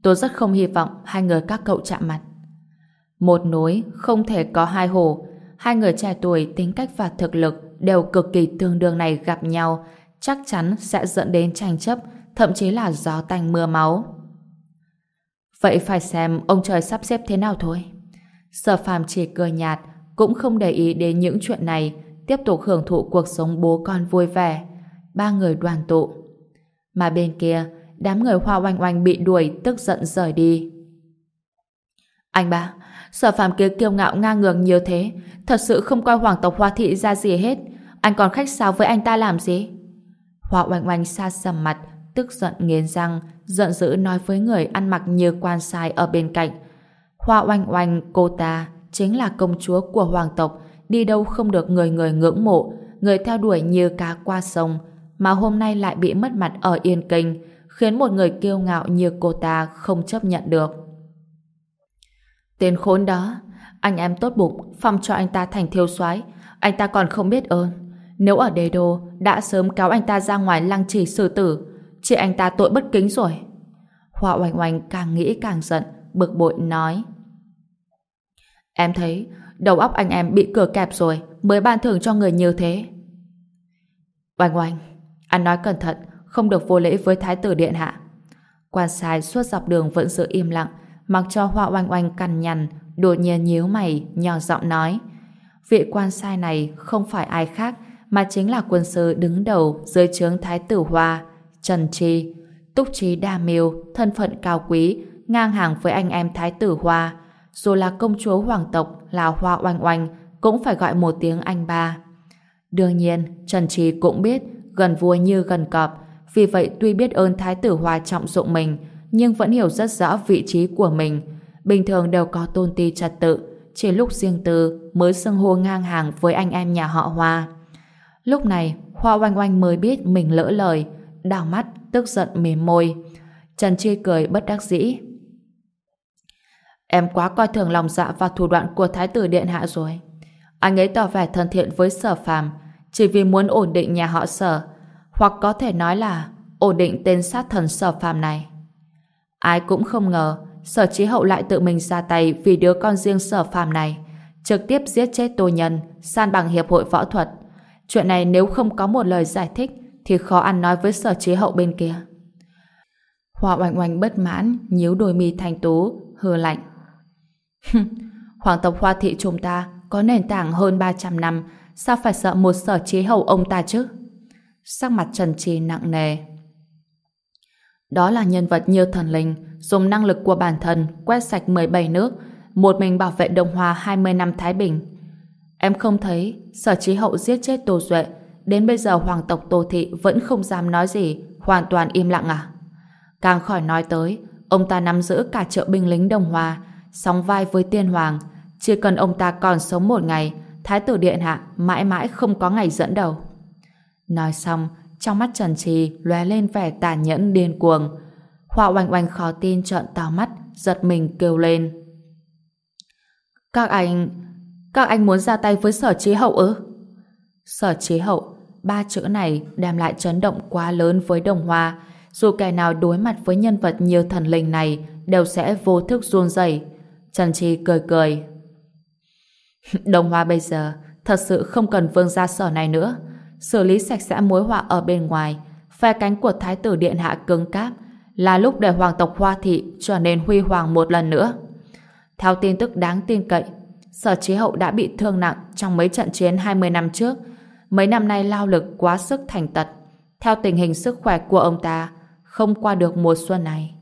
tôi rất không hy vọng hai người các cậu chạm mặt. Một núi không thể có hai hồ. Hai người trẻ tuổi tính cách và thực lực đều cực kỳ tương đương này gặp nhau chắc chắn sẽ dẫn đến tranh chấp thậm chí là gió tanh mưa máu. Vậy phải xem ông trời sắp xếp thế nào thôi. Sở phàm chỉ cười nhạt cũng không để ý đến những chuyện này tiếp tục hưởng thụ cuộc sống bố con vui vẻ. Ba người đoàn tụ. Mà bên kia, đám người hoa oanh oanh bị đuổi tức giận rời đi. Anh ba, Sở phàm kia kiêu ngạo ngang ngược nhiều thế, thật sự không coi hoàng tộc Hoa thị ra gì hết. Anh còn khách sáo với anh ta làm gì? Hoa oanh oanh xa sầm mặt, tức giận nghiến răng, giận dữ nói với người ăn mặc như quan sai ở bên cạnh. Hoa oanh oanh cô ta chính là công chúa của hoàng tộc, đi đâu không được người người ngưỡng mộ, người theo đuổi như cá qua sông, mà hôm nay lại bị mất mặt ở Yên Kinh, khiến một người kiêu ngạo như cô ta không chấp nhận được. Tên khốn đó, anh em tốt bụng, phong cho anh ta thành thiêu soái anh ta còn không biết ơn. Nếu ở đề đô, đã sớm cáo anh ta ra ngoài lăng trì xử tử, chị anh ta tội bất kính rồi. Hoa oanh oanh càng nghĩ càng giận, bực bội nói. Em thấy, đầu óc anh em bị cửa kẹp rồi, mới ban thưởng cho người như thế. Oanh oanh, anh nói cẩn thận, không được vô lễ với thái tử điện hạ. Quan sai suốt dọc đường vẫn giữ im lặng, mặc cho Hoa Oanh Oanh cằn nhằn, đột nhiên nhíu mày, nhỏ giọng nói. Vị quan sai này không phải ai khác, mà chính là quân sư đứng đầu dưới trướng Thái tử Hoa, Trần Chi. Túc Trí Đa Miêu, thân phận cao quý, ngang hàng với anh em Thái tử Hoa. Dù là công chúa hoàng tộc là Hoa Oanh Oanh, cũng phải gọi một tiếng anh ba. Đương nhiên, Trần Trì cũng biết gần vua như gần cọp, vì vậy tuy biết ơn Thái tử Hoa trọng dụng mình, nhưng vẫn hiểu rất rõ vị trí của mình. Bình thường đều có tôn ti trật tự, chỉ lúc riêng tư mới xưng hô ngang hàng với anh em nhà họ Hoa. Lúc này, Hoa Oanh Oanh mới biết mình lỡ lời, đảo mắt, tức giận mềm môi. Trần Chi cười bất đắc dĩ. Em quá coi thường lòng dạ và thủ đoạn của Thái tử Điện Hạ rồi. Anh ấy tỏ vẻ thân thiện với sở phàm, chỉ vì muốn ổn định nhà họ sở, hoặc có thể nói là ổn định tên sát thần sở phàm này. Ai cũng không ngờ sở trí hậu lại tự mình ra tay vì đứa con riêng sở phàm này trực tiếp giết chết tô nhân san bằng hiệp hội võ thuật. Chuyện này nếu không có một lời giải thích thì khó ăn nói với sở chế hậu bên kia. Hoa oanh oanh bất mãn nhíu đôi mi thanh tú hừ lạnh. Hoàng tộc Hoa thị chúng ta có nền tảng hơn 300 năm sao phải sợ một sở chế hậu ông ta chứ? Sắc mặt Trần Trì nặng nề. Đó là nhân vật như thần linh, dùng năng lực của bản thân quét sạch 17 nước, một mình bảo vệ Đông Hoa 20 năm Thái Bình. Em không thấy sở trí hậu giết chết Tô Duệ, đến bây giờ hoàng tộc Tô Thị vẫn không dám nói gì, hoàn toàn im lặng à? Càng khỏi nói tới, ông ta nắm giữ cả trợ binh lính Đông Hoa, sóng vai với tiên hoàng. Chỉ cần ông ta còn sống một ngày, Thái tử Điện Hạ mãi mãi không có ngày dẫn đầu. Nói xong, trong mắt Trần Trì lóe lên vẻ tàn nhẫn điên cuồng. Hoa oanh oanh khó tin trợn to mắt, giật mình kêu lên. Các anh... Các anh muốn ra tay với sở trí hậu ư? Sở trí hậu, ba chữ này đem lại chấn động quá lớn với đồng hoa. Dù kẻ nào đối mặt với nhân vật như thần linh này đều sẽ vô thức run rẩy. Trần Chi cười cười. Đồng hoa bây giờ thật sự không cần vương gia sở này nữa xử lý sạch sẽ mối họa ở bên ngoài, phe cánh của Thái tử Điện Hạ cứng cáp, là lúc để hoàng tộc Hoa Thị trở nên huy hoàng một lần nữa. Theo tin tức đáng tin cậy, Sở Chí Hậu đã bị thương nặng trong mấy trận chiến 20 năm trước, mấy năm nay lao lực quá sức thành tật. Theo tình hình sức khỏe của ông ta, không qua được mùa xuân này.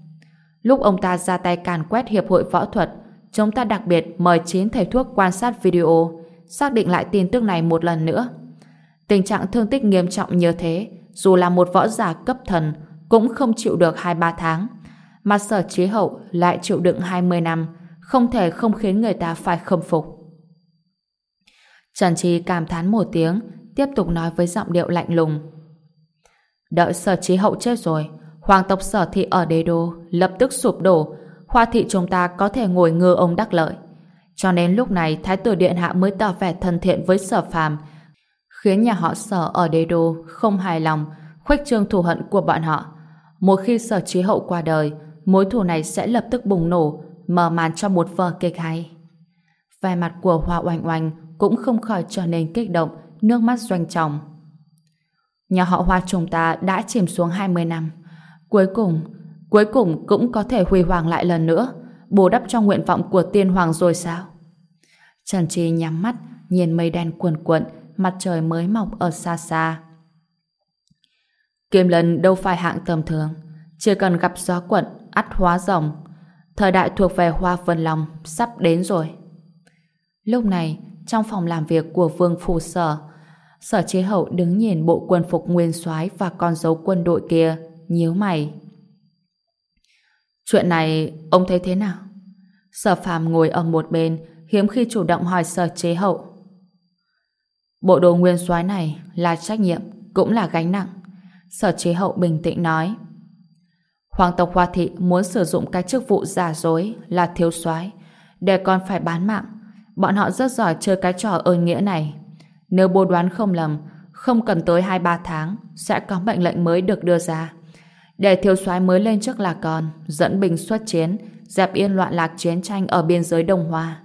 Lúc ông ta ra tay càn quét Hiệp hội Võ thuật, chúng ta đặc biệt mời 9 thầy thuốc quan sát video, xác định lại tin tức này một lần nữa. Tình trạng thương tích nghiêm trọng như thế, dù là một võ giả cấp thần, cũng không chịu được 2-3 tháng. Mà sở chế hậu lại chịu đựng 20 năm, không thể không khiến người ta phải khâm phục. Trần Chi cảm thán một tiếng, tiếp tục nói với giọng điệu lạnh lùng. Đợi sở trí hậu chết rồi, hoàng tộc sở thị ở đế đô lập tức sụp đổ, hoa thị chúng ta có thể ngồi ngư ông đắc lợi. Cho nên lúc này Thái tử Điện Hạ mới tỏ vẻ thân thiện với sở phàm, khiến nhà họ sở ở đế đô không hài lòng, khuếch trương thù hận của bọn họ. Một khi sở trí hậu qua đời, mối thù này sẽ lập tức bùng nổ, mở màn cho một vở kịch hay. Vẻ mặt của Hoa Oanh Oanh cũng không khỏi trở nên kích động, nước mắt doanh trọng. Nhà họ Hoa chúng ta đã chìm xuống 20 năm. Cuối cùng, cuối cùng cũng có thể huy hoàng lại lần nữa, bù đắp cho nguyện vọng của tiên hoàng rồi sao? Trần Trì nhắm mắt, nhìn mây đen cuồn cuộn, mặt trời mới mọc ở xa xa. Kim Lân đâu phải hạng tầm thường, chỉ cần gặp gió quận, ắt hóa rồng. Thời đại thuộc về Hoa Vân Long sắp đến rồi. Lúc này, trong phòng làm việc của Vương Phủ Sở, Sở Chế Hậu đứng nhìn bộ quân phục nguyên soái và con dấu quân đội kia, nhíu mày. Chuyện này, ông thấy thế nào? Sở Phàm ngồi ở một bên, hiếm khi chủ động hỏi Sở Chế Hậu. Bộ đồ nguyên soái này là trách nhiệm, cũng là gánh nặng. Sở chế hậu bình tĩnh nói. Hoàng tộc Hoa Thị muốn sử dụng cái chức vụ giả dối là thiếu soái để còn phải bán mạng. Bọn họ rất giỏi chơi cái trò ơn nghĩa này. Nếu bố đoán không lầm, không cần tới 2-3 tháng sẽ có mệnh lệnh mới được đưa ra. Để thiếu soái mới lên trước là còn, dẫn binh xuất chiến, dẹp yên loạn lạc chiến tranh ở biên giới Đông Hoa.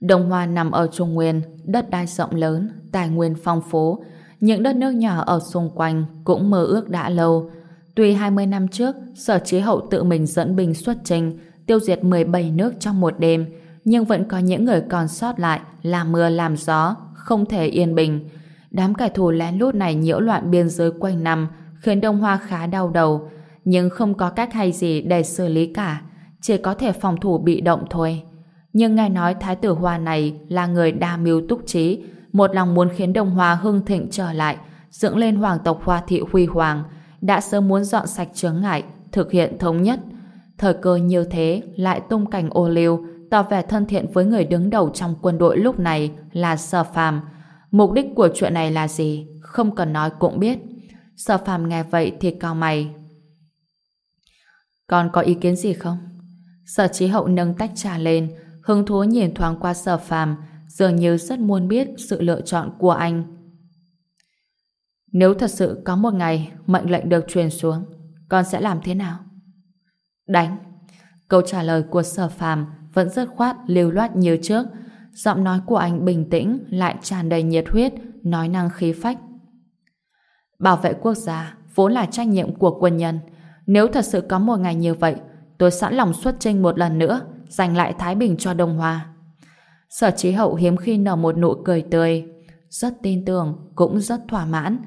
Đông Hoa nằm ở Trung Nguyên, đất đai rộng lớn, tài nguyên phong phú. Những đất nước nhỏ ở xung quanh cũng mơ ước đã lâu. Tuy 20 năm trước, Sở chế Hậu tự mình dẫn binh xuất trình, tiêu diệt 17 nước trong một đêm, nhưng vẫn có những người còn sót lại, làm mưa làm gió, không thể yên bình. Đám kẻ thù lén lút này nhiễu loạn biên giới quanh năm, khiến Đông Hoa khá đau đầu, nhưng không có cách hay gì để xử lý cả, chỉ có thể phòng thủ bị động thôi. Nhưng nghe nói Thái tử Hoa này là người đa mưu túc trí, một lòng muốn khiến Đông Hoa hưng thịnh trở lại, dựng lên hoàng tộc Hoa thị huy hoàng, đã sớm muốn dọn sạch chướng ngại, thực hiện thống nhất. Thời cơ như thế lại tung cảnh ô liu, tỏ vẻ thân thiện với người đứng đầu trong quân đội lúc này là Sở Phàm. Mục đích của chuyện này là gì? Không cần nói cũng biết. Sở Phàm nghe vậy thì cao mày. Còn có ý kiến gì không? Sở Chí Hậu nâng tách trà lên, hứng thú nhìn thoáng qua sở phàm, dường như rất muốn biết sự lựa chọn của anh. Nếu thật sự có một ngày mệnh lệnh được truyền xuống, con sẽ làm thế nào? Đánh. Câu trả lời của sở phàm vẫn rất khoát lưu loát như trước. Giọng nói của anh bình tĩnh lại tràn đầy nhiệt huyết, nói năng khí phách. Bảo vệ quốc gia vốn là trách nhiệm của quân nhân. Nếu thật sự có một ngày như vậy, tôi sẵn lòng xuất chinh một lần nữa, giành lại Thái Bình cho Đông Hoa. Sở trí hậu hiếm khi nở một nụ cười tươi, rất tin tưởng, cũng rất thỏa mãn.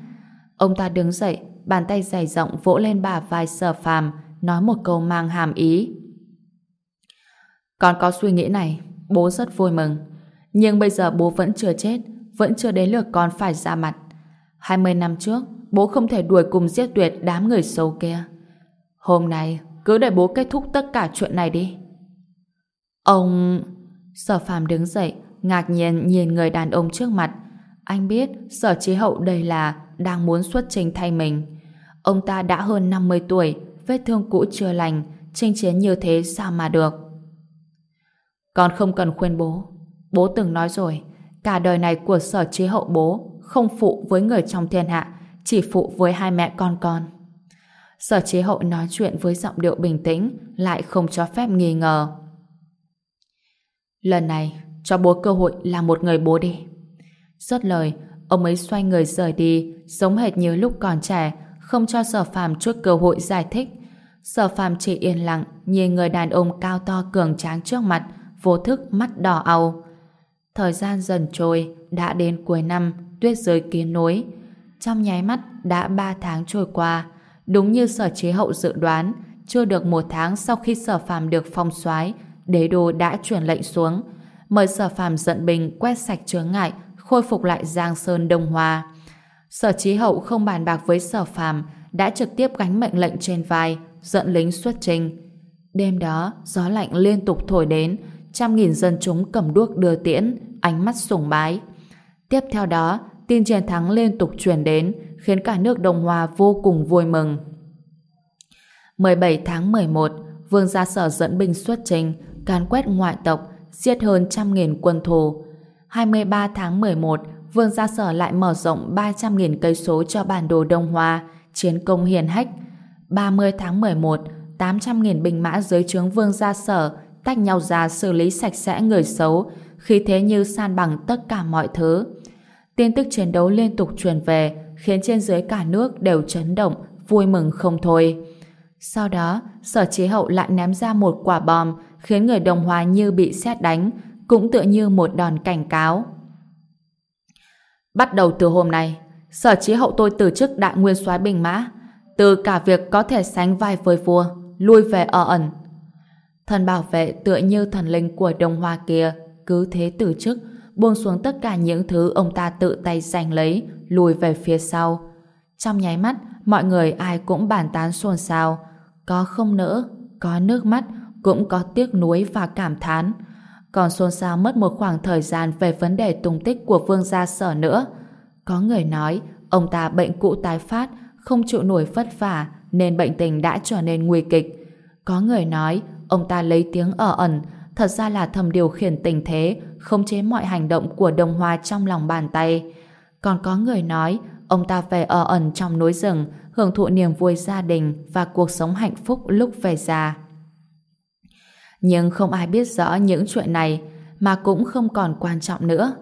Ông ta đứng dậy, bàn tay dày rộng vỗ lên bà vai sở phàm, nói một câu mang hàm ý. Con có suy nghĩ này, bố rất vui mừng. Nhưng bây giờ bố vẫn chưa chết, vẫn chưa đến lượt con phải ra mặt. 20 năm trước, bố không thể đuổi cùng giết tuyệt đám người xấu kia. Hôm nay, cứ để bố kết thúc tất cả chuyện này đi. Ông... Sở phàm đứng dậy, ngạc nhiên nhìn người đàn ông trước mặt. Anh biết sở trí hậu đây là đang muốn xuất trình thay mình. Ông ta đã hơn 50 tuổi, vết thương cũ chưa lành, chinh chiến như thế sao mà được. Con không cần khuyên bố. Bố từng nói rồi, cả đời này của sở chế hậu bố không phụ với người trong thiên hạ, chỉ phụ với hai mẹ con con. Sở chế hậu nói chuyện với giọng điệu bình tĩnh, lại không cho phép nghi ngờ. Lần này, cho bố cơ hội làm một người bố đi. rốt lời, ông ấy xoay người rời đi, giống hệt như lúc còn trẻ, không cho sở phàm chút cơ hội giải thích. Sở phàm chỉ yên lặng, nhìn người đàn ông cao to cường tráng trước mặt, vô thức mắt đỏ ầu Thời gian dần trôi, đã đến cuối năm, tuyết rơi kiến nối. Trong nháy mắt, đã ba tháng trôi qua. Đúng như sở chế hậu dự đoán, chưa được một tháng sau khi sở phàm được phong soái đế đô đã chuyển lệnh xuống, mời sở phàm giận bình quét sạch chướng ngại, khôi phục lại Giang Sơn Đông Hoa. Sở Chí Hậu không bàn bạc với sở phàm, đã trực tiếp gánh mệnh lệnh trên vai, dẫn lính xuất trình. Đêm đó, gió lạnh liên tục thổi đến, trăm nghìn dân chúng cầm đuốc đưa tiễn, ánh mắt sùng bái. Tiếp theo đó, tin chiến thắng liên tục truyền đến, khiến cả nước Đông Hoa vô cùng vui mừng. 17 tháng 11, Vương gia sở dẫn binh xuất trình, càn quét ngoại tộc, giết hơn trăm nghìn quân thù. 23 tháng 11, Vương gia sở lại mở rộng 300.000 cây số cho bản đồ Đông Hoa, chiến công hiền hách. 30 tháng 11, 800.000 binh mã dưới trướng Vương gia sở tách nhau ra xử lý sạch sẽ người xấu, khi thế như san bằng tất cả mọi thứ. Tin tức chiến đấu liên tục truyền về, khiến trên dưới cả nước đều chấn động, vui mừng không thôi. Sau đó, sở chế hậu lại ném ra một quả bom, khiến người đồng hòa như bị xét đánh, cũng tựa như một đòn cảnh cáo. Bắt đầu từ hôm nay, sở chế hậu tôi từ chức đại nguyên soái bình mã, từ cả việc có thể sánh vai với vua, lui về ở ẩn. Thần bảo vệ tựa như thần linh của Đông Hoa kia, cứ thế từ chức, buông xuống tất cả những thứ ông ta tự tay giành lấy, lùi về phía sau. Trong nháy mắt, mọi người ai cũng bàn tán xôn xao, có không nỡ, có nước mắt, cũng có tiếc nuối và cảm thán. Còn xôn xao mất một khoảng thời gian về vấn đề tung tích của vương gia sở nữa. Có người nói, ông ta bệnh cũ tái phát, không chịu nổi vất vả, nên bệnh tình đã trở nên nguy kịch. Có người nói, ông ta lấy tiếng ở ẩn, thật ra là thầm điều khiển tình thế, khống chế mọi hành động của đồng hoa trong lòng bàn tay. Còn có người nói, ông ta về ở ẩn trong núi rừng, hưởng thụ niềm vui gia đình và cuộc sống hạnh phúc lúc về già. Nhưng không ai biết rõ những chuyện này mà cũng không còn quan trọng nữa.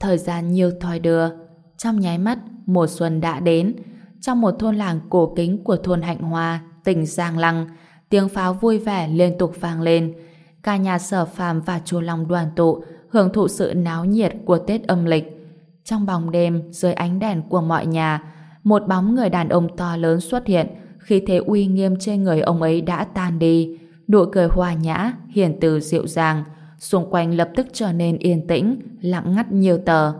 Thời gian nhiều thoi đưa, trong nháy mắt mùa xuân đã đến. Trong một thôn làng cổ kính của thôn Hạnh Hoa, tỉnh Giang Lăng, tiếng pháo vui vẻ liên tục vang lên. Cả nhà sở phàm và chùa Long đoàn tụ, hưởng thụ sự náo nhiệt của Tết âm lịch. Trong bóng đêm, dưới ánh đèn của mọi nhà, một bóng người đàn ông to lớn xuất hiện, khi thế uy nghiêm trên người ông ấy đã tan đi. Nụ cười hòa nhã, hiền từ dịu dàng, xung quanh lập tức trở nên yên tĩnh, lặng ngắt nhiều tờ.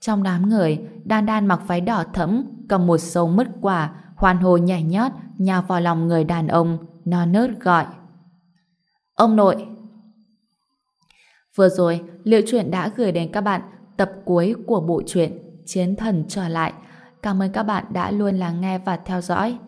Trong đám người, Đan Đan mặc váy đỏ thẫm, cầm một sâu mứt quả, hoan hồ nhảy nhót, nhào vào lòng người đàn ông, non nớt gọi. Ông nội! Vừa rồi, Liệu Chuyện đã gửi đến các bạn tập cuối của bộ truyện Chiến Thần Trở Lại. Cảm ơn các bạn đã luôn lắng nghe và theo dõi.